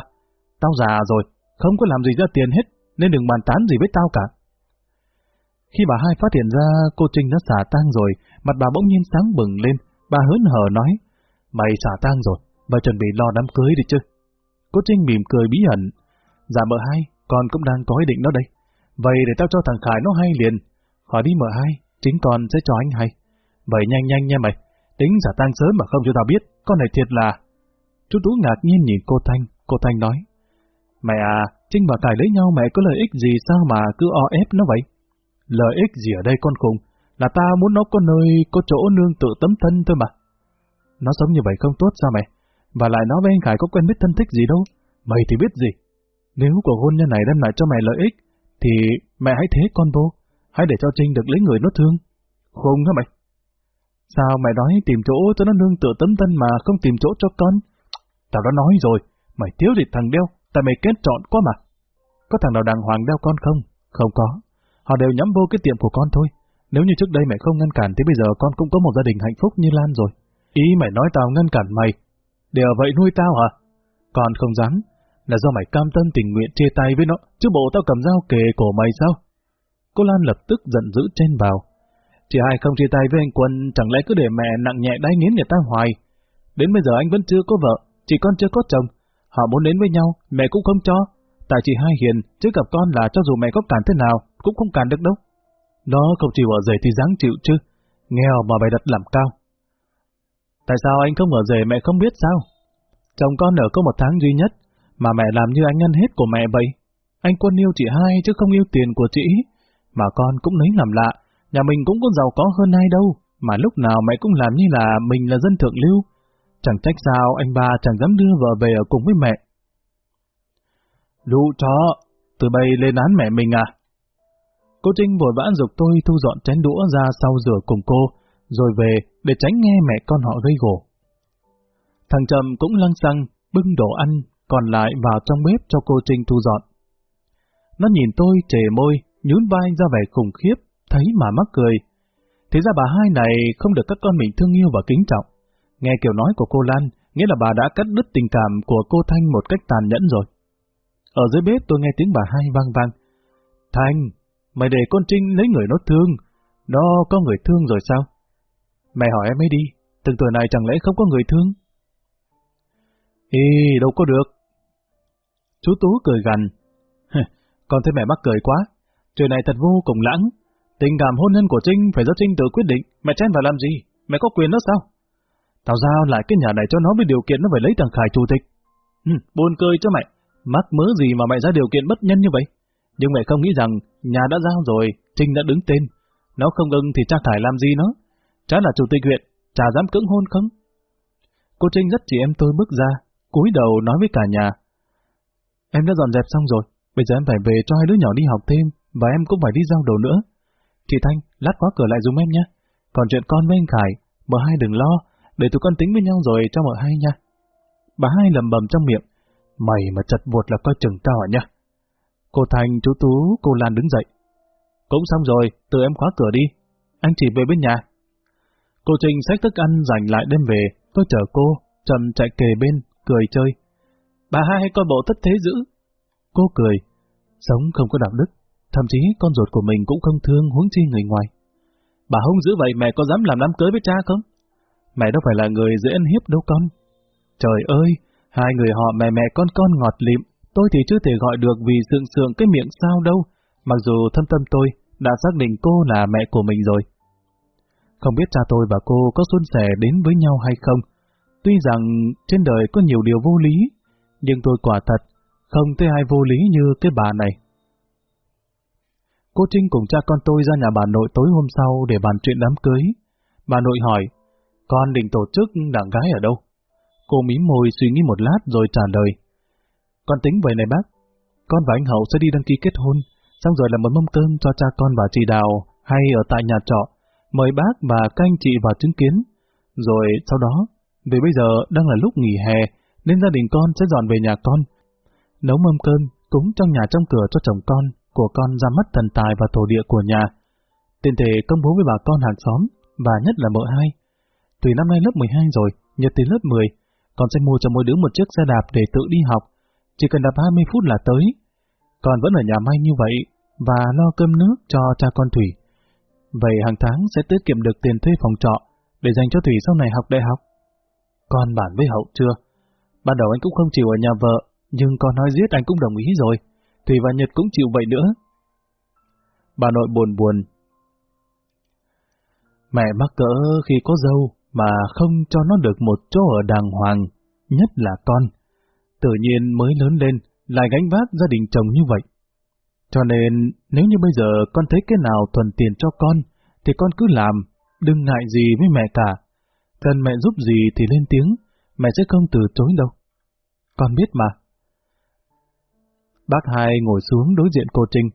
Tao già rồi, không có làm gì ra tiền hết, nên đừng bàn tán gì với tao cả. Khi bà hai phát hiện ra cô Trinh đã xả tang rồi, mặt bà bỗng nhiên sáng bừng lên, bà hớn hở nói, mày xả tang rồi, bà chuẩn bị lo đám cưới đi chứ. Cô Trinh mỉm cười bí ẩn, dạ mợ hai, con cũng đang có ý định đó đây. Vậy để tao cho thằng Khải nó hay liền, khỏi đi mở hai, chính con sẽ cho anh hay. Vậy nhanh nhanh nha mày, tính giả tang sớm mà không cho tao biết, con này thiệt là... Chú Tú ngạc nhiên nhìn cô Thanh, cô Thanh nói, Mẹ à, Trinh và Khải lấy nhau mẹ có lợi ích gì sao mà cứ o ép nó vậy? Lợi ích gì ở đây con khùng, là ta muốn nó có nơi, có chỗ nương tự tấm thân thôi mà. Nó sống như vậy không tốt sao mẹ? Và lại nó với anh Khải có quen biết thân thích gì đâu. Mày thì biết gì? Nếu cuộc hôn nhân này đem lại cho mẹ lợi ích, thì mẹ hãy thế con vô. Hãy để cho Trinh được lấy người nó thương. Không hả mày? Sao mày nói tìm chỗ cho nó nương tựa tấm thân mà không tìm chỗ cho con? Tao đã nói rồi, mày thiếu thì thằng đeo, tại mày kết trọn quá mà. Có thằng nào đàng hoàng đeo con không? Không có. Họ đều nhắm vô cái tiệm của con thôi. Nếu như trước đây mẹ không ngăn cản thì bây giờ con cũng có một gia đình hạnh phúc như Lan rồi. Ý mày nói tao ngăn cản mày. Để vậy nuôi tao hả? Con không dám. Là do mày cam tâm tình nguyện chia tay với nó, chứ bộ tao cầm dao kề cổ mày sao? Cô Lan lập tức giận dữ chen vào. Chị hai không chia tay với anh Quân, chẳng lẽ cứ để mẹ nặng nhẹ đáy nghiến người ta hoài. Đến bây giờ anh vẫn chưa có vợ, chị con chưa có chồng. Họ muốn đến với nhau, mẹ cũng không cho. Tại chị hai hiền, chứ gặp con là cho dù mẹ có cản thế nào, cũng không cản được đâu. Nó không chịu ở rể thì dáng chịu chứ. Nghèo mà bày đặt làm cao. Tại sao anh không ở rể mẹ không biết sao? Chồng con ở có một tháng duy nhất, mà mẹ làm như anh ăn hết của mẹ vậy. Anh quân yêu chị hai chứ không yêu tiền của chị. Mà con cũng lấy làm lạ, nhà mình cũng có giàu có hơn ai đâu, mà lúc nào mẹ cũng làm như là mình là dân thượng lưu. Chẳng trách sao anh ba chẳng dám đưa vợ về ở cùng với mẹ. Lũ chó, từ bây lên án mẹ mình à? Cô Trinh vội vã dục tôi thu dọn chén đũa ra sau rửa cùng cô, rồi về để tránh nghe mẹ con họ gây gổ. Thằng Trầm cũng lăng xăng, bưng đồ ăn, còn lại vào trong bếp cho cô Trinh thu dọn. Nó nhìn tôi trề môi, nhún vai ra vẻ khủng khiếp, thấy mà mắc cười. Thế ra bà hai này không được các con mình thương yêu và kính trọng. Nghe kiểu nói của cô Lan, nghĩa là bà đã cắt đứt tình cảm của cô Thanh một cách tàn nhẫn rồi. Ở dưới bếp tôi nghe tiếng bà hai vang vang. Thanh, mày để con Trinh lấy người nó thương, nó có người thương rồi sao? Mẹ hỏi em ấy đi, từng tuổi này chẳng lẽ không có người thương? Ê, đâu có được. Chú Tú cười gằn. Con thấy mẹ mắc cười quá. Chuyện này thật vô cùng lãng. Tình cảm hôn nhân của Trinh phải do Trinh tự quyết định. Mẹ chen vào làm gì? Mẹ có quyền đó sao? Tao giao lại cái nhà này cho nó với điều kiện nó phải lấy thằng Khải chủ tịch. Ừ, buồn cười cho mẹ. Mắc mớ gì mà mẹ ra điều kiện bất nhân như vậy? Nhưng mẹ không nghĩ rằng nhà đã giao rồi, Trinh đã đứng tên. Nó không ưng thì cha Khải làm gì nó? Chả là chủ tịch huyện, chả dám cưỡng hôn không? Cô Trinh rất chỉ em tôi bước ra, cúi đầu nói với cả nhà. Em đã dọn dẹp xong rồi, bây giờ em phải về cho hai đứa nhỏ đi học thêm, và em cũng phải đi giao đồ nữa. Chị Thanh, lát khóa cửa lại dùng em nhé. Còn chuyện con với anh Khải, bà hai đừng lo, để tụi con tính với nhau rồi cho mọi hai nha. Bà hai lầm bầm trong miệng, mày mà chật vuột là coi chừng tao à nha. Cô Thanh, chú Tú, cô Lan đứng dậy. Cũng xong rồi, tự em khóa cửa đi. Anh chỉ về bên nhà. Cô Trinh xách thức ăn dành lại đem về, tôi chở cô, Trầm chạy kề bên, cười chơi. Bà hai hay coi bộ thất thế dữ. Cô cười, sống không có đạo đức, thậm chí con ruột của mình cũng không thương huống chi người ngoài. Bà hung dữ vậy mẹ có dám làm đám cưới với cha không? Mẹ đâu phải là người dễ ăn hiếp đâu con. Trời ơi, hai người họ mẹ mẹ con con ngọt lịm, tôi thì chưa thể gọi được vì sượng sượng cái miệng sao đâu, mặc dù thâm tâm tôi đã xác định cô là mẹ của mình rồi. Không biết cha tôi và cô có xuân sẻ đến với nhau hay không, Tuy rằng trên đời có nhiều điều vô lý, nhưng tôi quả thật không thấy ai vô lý như cái bà này. Cô Trinh cùng cha con tôi ra nhà bà nội tối hôm sau để bàn chuyện đám cưới. Bà nội hỏi, con định tổ chức đảng gái ở đâu? Cô mím môi suy nghĩ một lát rồi trả lời. Con tính vậy này bác, con và anh Hậu sẽ đi đăng ký kết hôn, xong rồi làm một mâm cơm cho cha con và chị Đào hay ở tại nhà trọ, mời bác và các anh chị vào chứng kiến. Rồi sau đó vì bây giờ đang là lúc nghỉ hè, nên gia đình con sẽ dọn về nhà con. Nấu mâm cơm, cúng trong nhà trong cửa cho chồng con, của con ra mắt thần tài và thổ địa của nhà. Tiền thể công bố với bà con hàng xóm, và nhất là mợ hai. Tùy năm nay lớp 12 rồi, nhật tới lớp 10, con sẽ mua cho mỗi đứa một chiếc xe đạp để tự đi học. Chỉ cần đạp 20 phút là tới. Con vẫn ở nhà may như vậy, và lo cơm nước cho cha con Thủy. Vậy hàng tháng sẽ tiết kiệm được tiền thuê phòng trọ, để dành cho Thủy sau này học đại học. Con bản với Hậu chưa? Ban đầu anh cũng không chịu ở nhà vợ, nhưng con nói giết anh cũng đồng ý rồi. Thủy và Nhật cũng chịu vậy nữa. Bà nội buồn buồn. Mẹ mắc cỡ khi có dâu mà không cho nó được một chỗ ở đàng hoàng, nhất là con. Tự nhiên mới lớn lên, lại gánh vác gia đình chồng như vậy. Cho nên, nếu như bây giờ con thấy cái nào thuần tiền cho con, thì con cứ làm, đừng ngại gì với mẹ cả. Cần mẹ giúp gì thì lên tiếng, mẹ sẽ không từ chối đâu. Con biết mà. Bác hai ngồi xuống đối diện cô Trinh.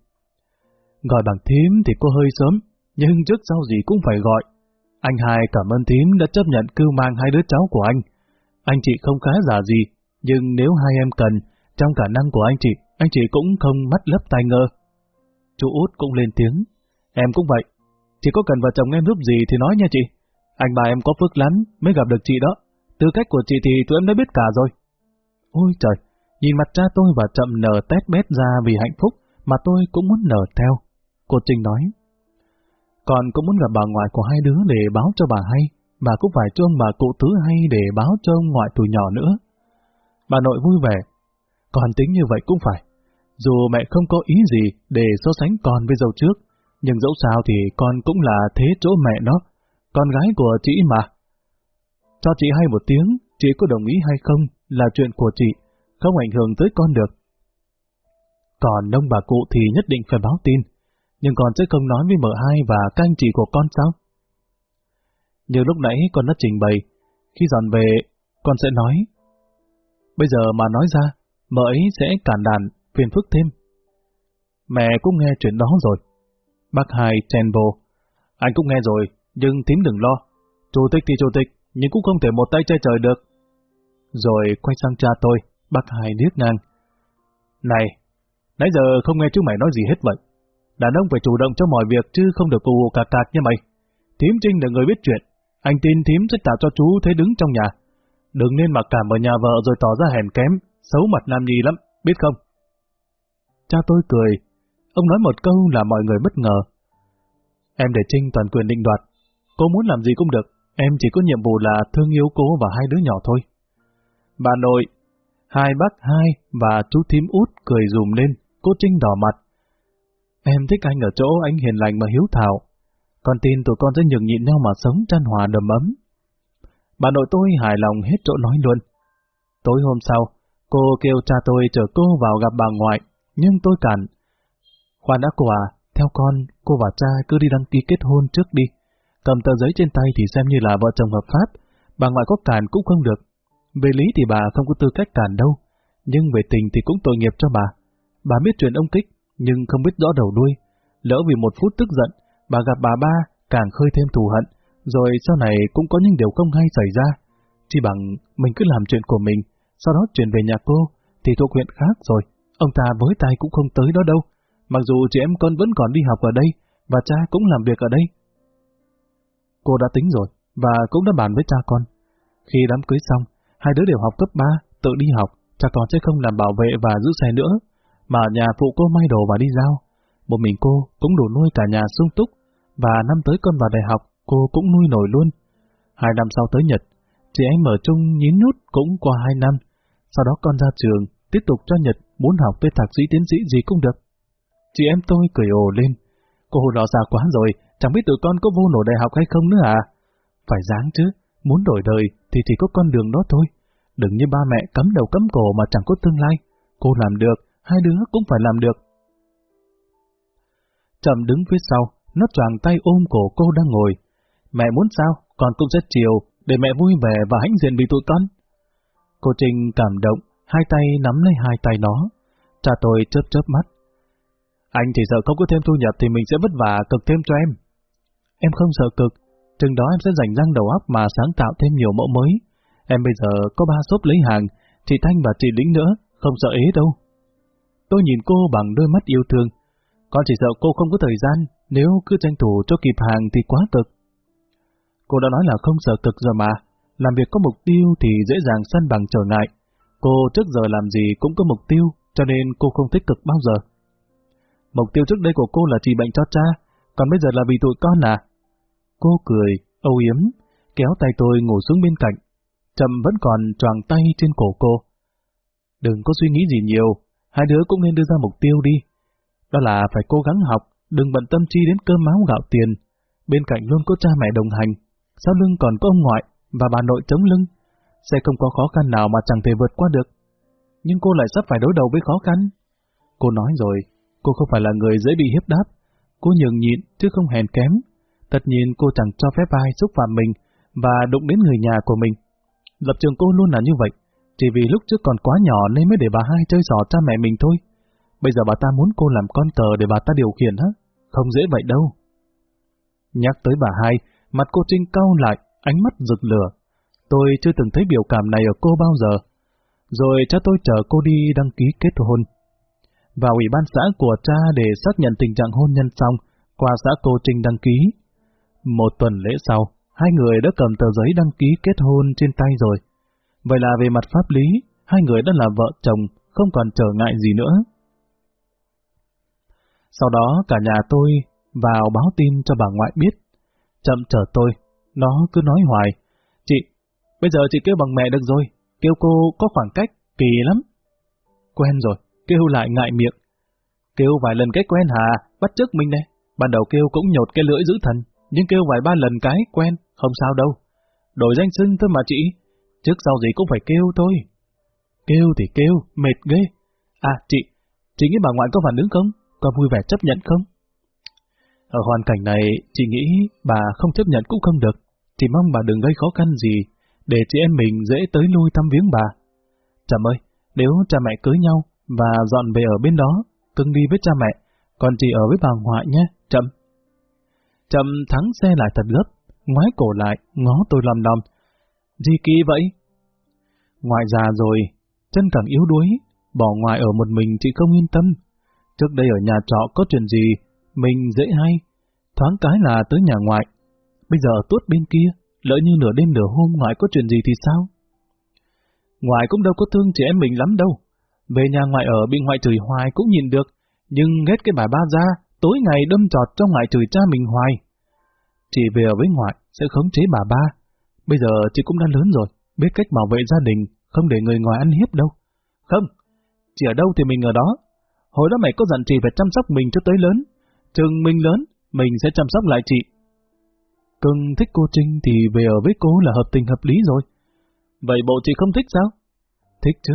Gọi bằng thím thì cô hơi sớm, nhưng trước sau gì cũng phải gọi. Anh hai cảm ơn thím đã chấp nhận cưu mang hai đứa cháu của anh. Anh chị không khá giả gì, nhưng nếu hai em cần, trong khả năng của anh chị, anh chị cũng không mắt lấp tai ngơ. Chú út cũng lên tiếng. Em cũng vậy. Chỉ có cần vợ chồng em giúp gì thì nói nha chị. Anh bà em có phước lắm mới gặp được chị đó. Tư cách của chị thì tụi em đã biết cả rồi. Ôi trời, nhìn mặt cha tôi và chậm nở tét bét ra vì hạnh phúc mà tôi cũng muốn nở theo. Cô Trinh nói. Còn cũng muốn gặp bà ngoại của hai đứa để báo cho bà hay, bà cũng phải cho ông bà cụ tứ hay để báo cho ông ngoại tuổi nhỏ nữa. Bà nội vui vẻ. Còn tính như vậy cũng phải. Dù mẹ không có ý gì để so sánh con với dâu trước, nhưng dẫu sao thì con cũng là thế chỗ mẹ nó, con gái của chị mà. Cho chị hay một tiếng, chị có đồng ý hay không là chuyện của chị, không ảnh hưởng tới con được. Còn ông bà cụ thì nhất định phải báo tin, nhưng con sẽ không nói với mợ hai và các anh chị của con sao? Như lúc nãy con đã trình bày, khi dọn về, con sẽ nói. Bây giờ mà nói ra, mợ ấy sẽ cản đàn, phiền phức thêm. Mẹ cũng nghe chuyện đó rồi. Bác hai chèn bồ. Anh cũng nghe rồi, nhưng thím đừng lo. Chủ tịch thì chủ tịch, nhưng cũng không thể một tay che trời được. Rồi quay sang cha tôi, bác hai điếc ngang. Này, nãy giờ không nghe chú mày nói gì hết vậy. Đàn ông phải chủ động cho mọi việc chứ không được cù cạc cạc như mày. Thím Trinh là người biết chuyện. Anh tin thím sẽ tạo cho chú thế đứng trong nhà. Đừng nên mặc cảm ở nhà vợ rồi tỏ ra hèn kém, xấu mặt nam nhi lắm, biết không? Cha tôi cười. Ông nói một câu là mọi người bất ngờ. Em để Trinh toàn quyền định đoạt. Cô muốn làm gì cũng được, em chỉ có nhiệm vụ là thương yêu cô và hai đứa nhỏ thôi. Bà nội, hai bác hai và chú thím út cười dùm lên, cô Trinh đỏ mặt. Em thích anh ở chỗ anh hiền lành mà hiếu thảo. Con tin tụi con sẽ nhường nhịn nhau mà sống trăn hòa đầm ấm. Bà nội tôi hài lòng hết chỗ nói luôn. Tối hôm sau, cô kêu cha tôi chở cô vào gặp bà ngoại, nhưng tôi cản. Khoan đã cô à, theo con, cô và cha cứ đi đăng ký kết hôn trước đi. Cầm tờ giấy trên tay thì xem như là vợ chồng hợp pháp, bà ngoại có cản cũng không được. Về lý thì bà không có tư cách cản đâu, nhưng về tình thì cũng tội nghiệp cho bà. Bà biết chuyện ông Kích, nhưng không biết rõ đầu đuôi. Lỡ vì một phút tức giận, bà gặp bà ba càng khơi thêm thù hận, rồi sau này cũng có những điều không hay xảy ra. Chỉ bằng mình cứ làm chuyện của mình, sau đó chuyển về nhà cô, thì thuộc huyện khác rồi, ông ta với tay cũng không tới đó đâu. Mặc dù chị em con vẫn còn đi học ở đây, và cha cũng làm việc ở đây. Cô đã tính rồi, và cũng đã bàn với cha con. Khi đám cưới xong, hai đứa đều học cấp 3, tự đi học, cha con sẽ không làm bảo vệ và giữ xe nữa, mà nhà phụ cô may đồ và đi giao. Một mình cô cũng đủ nuôi cả nhà sung túc, và năm tới con vào đại học, cô cũng nuôi nổi luôn. Hai năm sau tới Nhật, chị em ở chung nhín nhút cũng qua hai năm. Sau đó con ra trường, tiếp tục cho Nhật muốn học tới thạc sĩ tiến sĩ gì cũng được. Chị em tôi cười ồ lên. Cô lo xa quá rồi, chẳng biết tụi con có vô nổi đại học hay không nữa à? Phải dáng chứ, muốn đổi đời thì chỉ có con đường đó thôi. Đừng như ba mẹ cấm đầu cấm cổ mà chẳng có tương lai. Cô làm được, hai đứa cũng phải làm được. Trầm đứng phía sau, nó choàng tay ôm cổ cô đang ngồi. Mẹ muốn sao, con cũng rất chiều, để mẹ vui vẻ và hãnh diện vì tụi con. Cô Trinh cảm động, hai tay nắm lấy hai tay nó. Cha tôi chớp chớp mắt. Anh chỉ sợ không có thêm thu nhập thì mình sẽ vất vả cực thêm cho em. Em không sợ cực, chừng đó em sẽ dành răng đầu óc mà sáng tạo thêm nhiều mẫu mới. Em bây giờ có ba shop lấy hàng, chị Thanh và chị Lĩnh nữa, không sợ ế đâu. Tôi nhìn cô bằng đôi mắt yêu thương. Con chỉ sợ cô không có thời gian, nếu cứ tranh thủ cho kịp hàng thì quá cực. Cô đã nói là không sợ cực rồi mà, làm việc có mục tiêu thì dễ dàng săn bằng trở ngại. Cô trước giờ làm gì cũng có mục tiêu, cho nên cô không thích cực bao giờ. Mục tiêu trước đây của cô là trị bệnh cho cha, còn bây giờ là vì tụi con à? Cô cười, âu yếm, kéo tay tôi ngồi xuống bên cạnh. Trầm vẫn còn choàng tay trên cổ cô. Đừng có suy nghĩ gì nhiều, hai đứa cũng nên đưa ra mục tiêu đi. Đó là phải cố gắng học, đừng bận tâm chi đến cơm máu gạo tiền. Bên cạnh luôn có cha mẹ đồng hành, sau lưng còn có ông ngoại và bà nội chống lưng. Sẽ không có khó khăn nào mà chẳng thể vượt qua được. Nhưng cô lại sắp phải đối đầu với khó khăn. Cô nói rồi, cô không phải là người dễ bị hiếp đáp. Cô nhường nhịn chứ không hèn kém. Tất nhiên cô chẳng cho phép ai xúc phạm mình và đụng đến người nhà của mình. Lập trường cô luôn là như vậy, chỉ vì lúc trước còn quá nhỏ nên mới để bà hai chơi trò cha mẹ mình thôi. Bây giờ bà ta muốn cô làm con cờ để bà ta điều khiển hả? Không dễ vậy đâu. Nhắc tới bà hai, mặt cô Trinh cau lại, ánh mắt rực lửa. Tôi chưa từng thấy biểu cảm này ở cô bao giờ. Rồi cha tôi chờ cô đi đăng ký kết hôn. Vào ủy ban xã của cha để xác nhận tình trạng hôn nhân xong, qua xã cô Trinh đăng ký. Một tuần lễ sau, hai người đã cầm tờ giấy đăng ký kết hôn trên tay rồi. Vậy là về mặt pháp lý, hai người đã là vợ chồng, không còn trở ngại gì nữa. Sau đó cả nhà tôi vào báo tin cho bà ngoại biết. Chậm chờ tôi, nó cứ nói hoài. Chị, bây giờ chị kêu bằng mẹ được rồi, kêu cô có khoảng cách, kỳ lắm. Quen rồi, kêu lại ngại miệng. Kêu vài lần cái quen hà, bắt chước mình này. Ban đầu kêu cũng nhột cái lưỡi giữ thần, nhưng kêu vài ba lần cái quen, không sao đâu. Đổi danh xưng thôi mà chị, trước sau gì cũng phải kêu thôi. Kêu thì kêu, mệt ghê. À chị, chị nghĩ bà ngoại có phản ứng không? Có vui vẻ chấp nhận không? Ở hoàn cảnh này, chị nghĩ bà không chấp nhận cũng không được. Chỉ mong bà đừng gây khó khăn gì, để chị em mình dễ tới lui thăm viếng bà. Trầm ơi, nếu cha mẹ cưới nhau và dọn về ở bên đó, cưng đi với cha mẹ, còn chị ở với bà ngoại nhé, chậm Trầm thắng xe lại thật gấp, ngoái cổ lại, ngó tôi lầm lầm. Gì kỳ vậy? Ngoại già rồi, chân càng yếu đuối, bỏ ngoài ở một mình chị không yên tâm. Trước đây ở nhà trọ có chuyện gì, mình dễ hay, thoáng cái là tới nhà ngoại. Bây giờ tuốt bên kia, lỡ như nửa đêm nửa hôm ngoại có chuyện gì thì sao? Ngoại cũng đâu có thương chị em mình lắm đâu. Về nhà ngoại ở bị ngoại chửi hoài cũng nhìn được, nhưng ghét cái bà ba ra, tối ngày đâm trọt cho ngoại chửi cha mình hoài. Chị về ở với ngoại sẽ khống chế bà ba. Bây giờ chị cũng đã lớn rồi, biết cách bảo vệ gia đình, không để người ngoài ăn hiếp đâu. Không, chị ở đâu thì mình ở đó. Hồi đó mày có dặn chị phải chăm sóc mình cho tới lớn. Chừng mình lớn, mình sẽ chăm sóc lại chị. Cưng thích cô Trinh thì về ở với cô là hợp tình hợp lý rồi. Vậy bộ chị không thích sao? Thích chứ,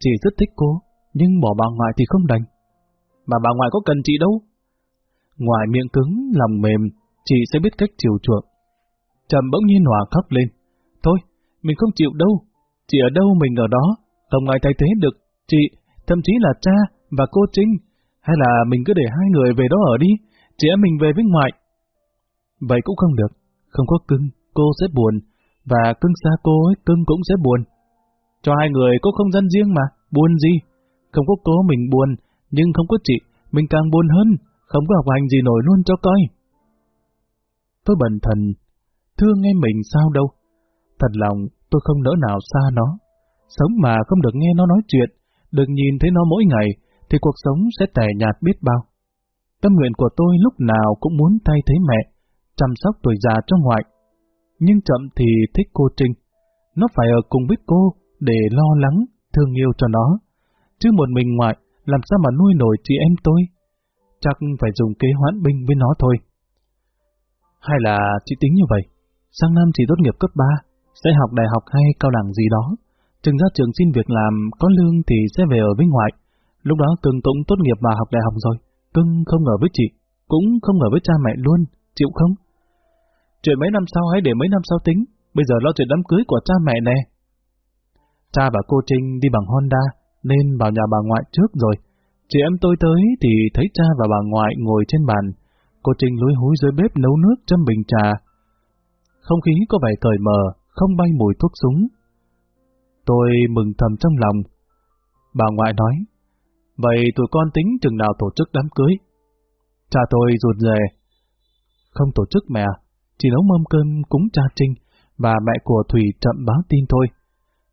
chị rất thích cô, nhưng bỏ bà ngoại thì không đành. Mà bà ngoại có cần chị đâu. Ngoài miệng cứng, lòng mềm, chị sẽ biết cách chiều chuộng. Trầm bỗng nhiên hòa khóc lên. Thôi, mình không chịu đâu. Chị ở đâu mình ở đó, không ai thay thế được. Chị, thậm chí là cha và cô Trinh. Hay là mình cứ để hai người về đó ở đi, chị em mình về với ngoại. Vậy cũng không được, không có cưng, cô sẽ buồn, và cưng xa cô ấy, cưng cũng sẽ buồn. Cho hai người có không gian riêng mà, buồn gì? Không có cô mình buồn, nhưng không có chị, mình càng buồn hơn, không có học hành gì nổi luôn cho coi. Tôi bần thần, thương em mình sao đâu. Thật lòng, tôi không nỡ nào xa nó. Sống mà không được nghe nó nói chuyện, được nhìn thấy nó mỗi ngày, thì cuộc sống sẽ tẻ nhạt biết bao. Tâm nguyện của tôi lúc nào cũng muốn thay thế mẹ, chăm sóc tuổi già cho ngoại. Nhưng chậm thì thích cô Trinh. Nó phải ở cùng với cô để lo lắng, thương yêu cho nó. Chứ một mình ngoại, làm sao mà nuôi nổi chị em tôi? Chắc phải dùng kế hoãn binh với nó thôi. Hay là chị tính như vậy? Sang năm chị tốt nghiệp cấp 3, sẽ học đại học hay cao đẳng gì đó. Chừng ra trường xin việc làm, có lương thì sẽ về ở với ngoại. Lúc đó cưng cũng tốt nghiệp và học đại học rồi. Cưng không ở với chị, cũng không ở với cha mẹ luôn, chịu không? Chuyện mấy năm sau hãy để mấy năm sau tính, bây giờ lo chuyện đám cưới của cha mẹ nè. Cha và cô Trinh đi bằng Honda, nên vào nhà bà ngoại trước rồi. Chị em tôi tới thì thấy cha và bà ngoại ngồi trên bàn. Cô Trinh lúi húi dưới bếp nấu nước châm bình trà. Không khí có vẻ cởi mờ, không bay mùi thuốc súng. Tôi mừng thầm trong lòng. Bà ngoại nói, vậy tụi con tính chừng nào tổ chức đám cưới? Cha tôi rụt rè. Không tổ chức mẹ, chỉ nấu mâm cơm cúng cha Trinh và mẹ của Thủy chậm báo tin thôi.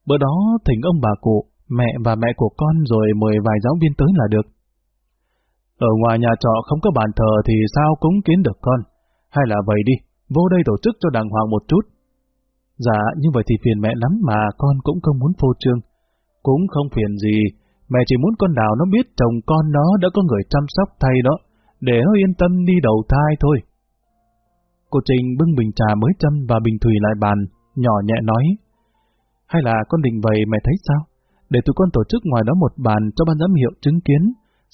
Bữa đó thỉnh ông bà cụ, mẹ và mẹ của con rồi mời vài giáo viên tới là được. Ở ngoài nhà trọ không có bàn thờ thì sao cúng kiến được con? Hay là vậy đi, vô đây tổ chức cho đàng hoàng một chút. Dạ, như vậy thì phiền mẹ lắm mà con cũng không muốn phô trương. Cũng không phiền gì, mẹ chỉ muốn con đào nó biết chồng con nó đã có người chăm sóc thay đó, để nó yên tâm đi đầu thai thôi. Cô Trình bưng bình trà mới châm và bình thủy lại bàn, nhỏ nhẹ nói. Hay là con định vậy mẹ thấy sao? Để tụi con tổ chức ngoài đó một bàn cho ban giám hiệu chứng kiến,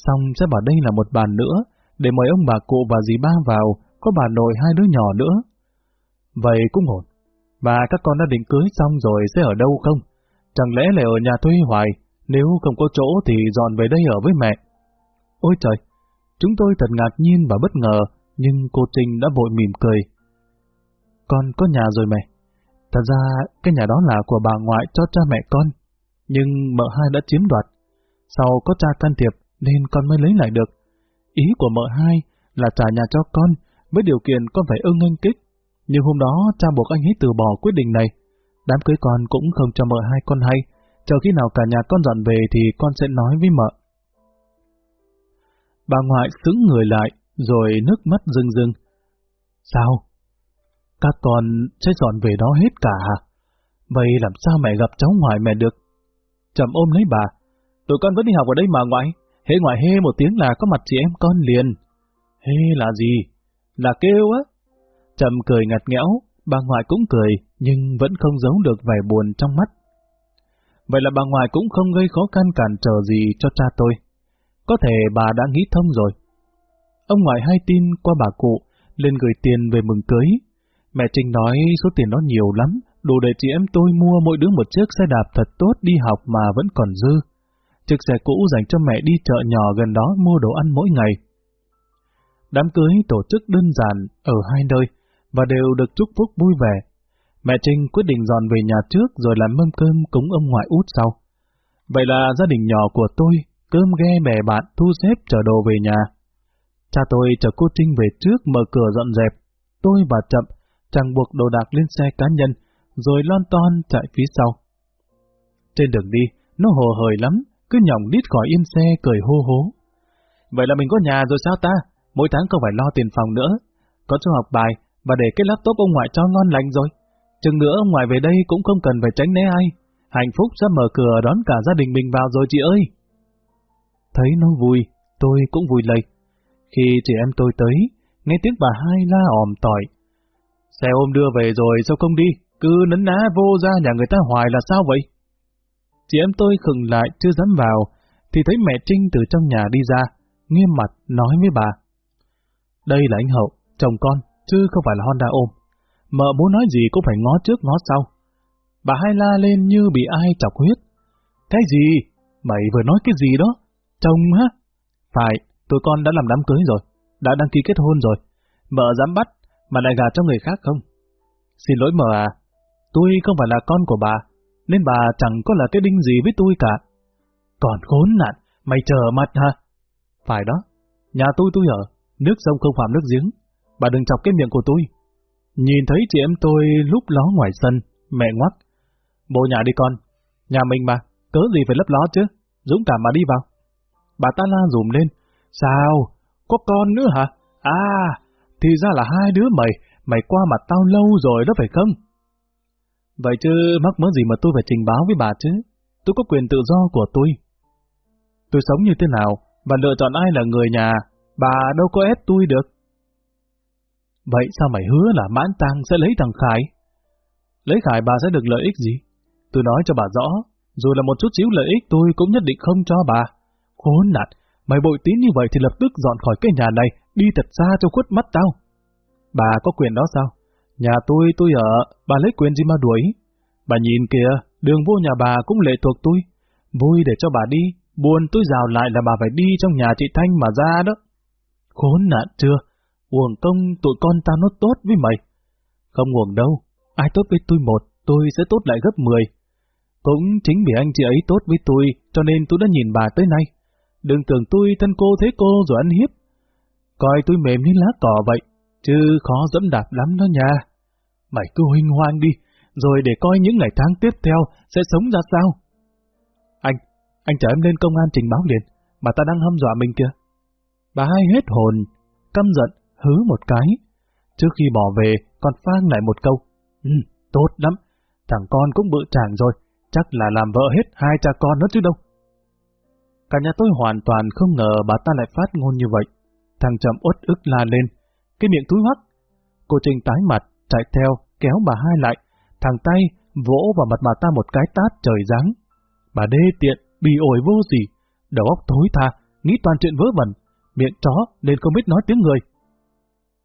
xong sẽ bảo đây là một bàn nữa, để mời ông bà cụ và dì ba vào, có bà nội hai đứa nhỏ nữa. Vậy cũng ổn. Và các con đã định cưới xong rồi sẽ ở đâu không? Chẳng lẽ lại ở nhà thuê hoài, nếu không có chỗ thì dọn về đây ở với mẹ. Ôi trời! Chúng tôi thật ngạc nhiên và bất ngờ, nhưng cô Trinh đã vội mỉm cười. Con có nhà rồi mẹ. Thật ra, cái nhà đó là của bà ngoại cho cha mẹ con. Nhưng mợ hai đã chiếm đoạt. Sau có cha can thiệp, nên con mới lấy lại được. Ý của mợ hai là trả nhà cho con, với điều kiện con phải ưng anh kích. Nhưng hôm đó cha buộc anh ấy từ bỏ quyết định này. Đám cưới con cũng không cho mợ hai con hay, chờ khi nào cả nhà con dọn về thì con sẽ nói với mợ. Bà ngoại sững người lại, rồi nước mắt rưng rưng. Sao? Các con sẽ dọn về đó hết cả hả? Vậy làm sao mẹ gặp cháu ngoại mẹ được? Chậm ôm lấy bà. Tụi con vẫn đi học ở đây mà ngoại. Hễ ngoại hê một tiếng là có mặt chị em con liền. Hê là gì? Là kêu á. Chậm cười ngặt nghẽo, bà ngoại cũng cười, nhưng vẫn không giấu được vẻ buồn trong mắt. Vậy là bà ngoại cũng không gây khó khăn cản trở gì cho cha tôi. Có thể bà đã nghĩ thông rồi. Ông ngoại hay tin qua bà cụ, lên gửi tiền về mừng cưới. Mẹ Trinh nói số tiền đó nhiều lắm, đủ để chị em tôi mua mỗi đứa một chiếc xe đạp thật tốt đi học mà vẫn còn dư. Chiếc xe cũ dành cho mẹ đi chợ nhỏ gần đó mua đồ ăn mỗi ngày. Đám cưới tổ chức đơn giản ở hai nơi và đều được chúc phúc vui vẻ. Mẹ Trinh quyết định dọn về nhà trước rồi làm mâm cơm cúng ông ngoại út sau. Vậy là gia đình nhỏ của tôi, cơm ghe bè bạn thu xếp chở đồ về nhà. Cha tôi chở cô Trinh về trước mở cửa dọn dẹp. Tôi và Chậm chẳng buộc đồ đạc lên xe cá nhân, rồi lon ton chạy phía sau. Trên đường đi, nó hồ hời lắm, cứ nhỏng đít khỏi yên xe cười hô hố. Vậy là mình có nhà rồi sao ta? Mỗi tháng không phải lo tiền phòng nữa. Có cho học bài và để cái laptop ông ngoại cho ngon lành rồi. Chừng nữa ông ngoại về đây cũng không cần phải tránh né ai. Hạnh phúc sẽ mở cửa đón cả gia đình mình vào rồi chị ơi. Thấy nó vui, tôi cũng vui lây. Khi chị em tôi tới, nghe tiếng bà hai la òm tỏi. Xe ôm đưa về rồi sao không đi? Cứ nấn ná vô ra nhà người ta hoài là sao vậy? Chị em tôi khừng lại chưa dám vào, thì thấy mẹ Trinh từ trong nhà đi ra, nghiêm mặt nói với bà. Đây là anh Hậu, chồng con, chứ không phải là Honda ôm. Mợ muốn nói gì cũng phải ngó trước ngó sau. Bà hai la lên như bị ai chọc huyết. Cái gì? Mày vừa nói cái gì đó? Chồng hả? Phải, tụi con đã làm đám cưới rồi, đã đăng ký kết hôn rồi. Mợ dám bắt, mà lại gà cho người khác không? Xin lỗi mợ à, tôi không phải là con của bà, nên bà chẳng có là cái đinh gì với tôi cả. Còn khốn nạn, mày chờ mặt hả? Phải đó, nhà tôi tôi ở, nước sông không phạm nước giếng, bà đừng chọc cái miệng của tôi. Nhìn thấy chị em tôi lúc ló ngoài sân, mẹ ngoắc. Bộ nhà đi con, nhà mình mà, cớ gì phải lấp ló chứ, dũng cảm mà đi vào. Bà ta la dùm lên, sao, có con nữa hả? À, thì ra là hai đứa mày, mày qua mặt tao lâu rồi đó phải không? Vậy chứ mắc mớ gì mà tôi phải trình báo với bà chứ? Tôi có quyền tự do của tôi. Tôi sống như thế nào, và lựa chọn ai là người nhà, bà đâu có ép tôi được. Vậy sao mày hứa là mãn tang sẽ lấy thằng Khải? Lấy Khải bà sẽ được lợi ích gì? Tôi nói cho bà rõ, dù là một chút xíu lợi ích tôi cũng nhất định không cho bà. Khốn nạn, mày bội tín như vậy thì lập tức dọn khỏi cái nhà này, đi thật xa cho khuất mắt tao. Bà có quyền đó sao? Nhà tôi, tôi ở, bà lấy quyền gì mà đuổi? Bà nhìn kìa, đường vô nhà bà cũng lệ thuộc tôi. Vui để cho bà đi, buồn tôi rào lại là bà phải đi trong nhà chị Thanh mà ra đó. Khốn nạn chưa? Uổng công tụi con ta nó tốt với mày. Không uổng đâu, ai tốt với tôi một, tôi sẽ tốt lại gấp mười. Cũng chính vì anh chị ấy tốt với tôi, cho nên tôi đã nhìn bà tới nay. Đừng tưởng tôi thân cô thế cô rồi ăn hiếp. Coi tôi mềm như lá cỏ vậy, chứ khó dẫm đạp lắm đó nha. Mày cứ huynh hoang đi, rồi để coi những ngày tháng tiếp theo sẽ sống ra sao. Anh, anh chở em lên công an trình báo liền, mà ta đang hâm dọa mình kìa. Bà hai hết hồn, căm giận, hứ một cái. Trước khi bỏ về, còn phang lại một câu. Ừ, tốt lắm, thằng con cũng bự tràng rồi, chắc là làm vợ hết hai cha con nữa chứ đâu. Cả nhà tôi hoàn toàn không ngờ bà ta lại phát ngôn như vậy. Thằng chậm uất ức la lên, cái miệng túi hoắc. Cô Trinh tái mặt, chạy theo, kéo bà hai lại, thằng tay vỗ vào mặt bà ta một cái tát trời giáng. Bà đê tiện, bị ổi vô gì, đầu óc thối tha, nghĩ toàn chuyện vớ vẩn, miệng chó nên không biết nói tiếng người.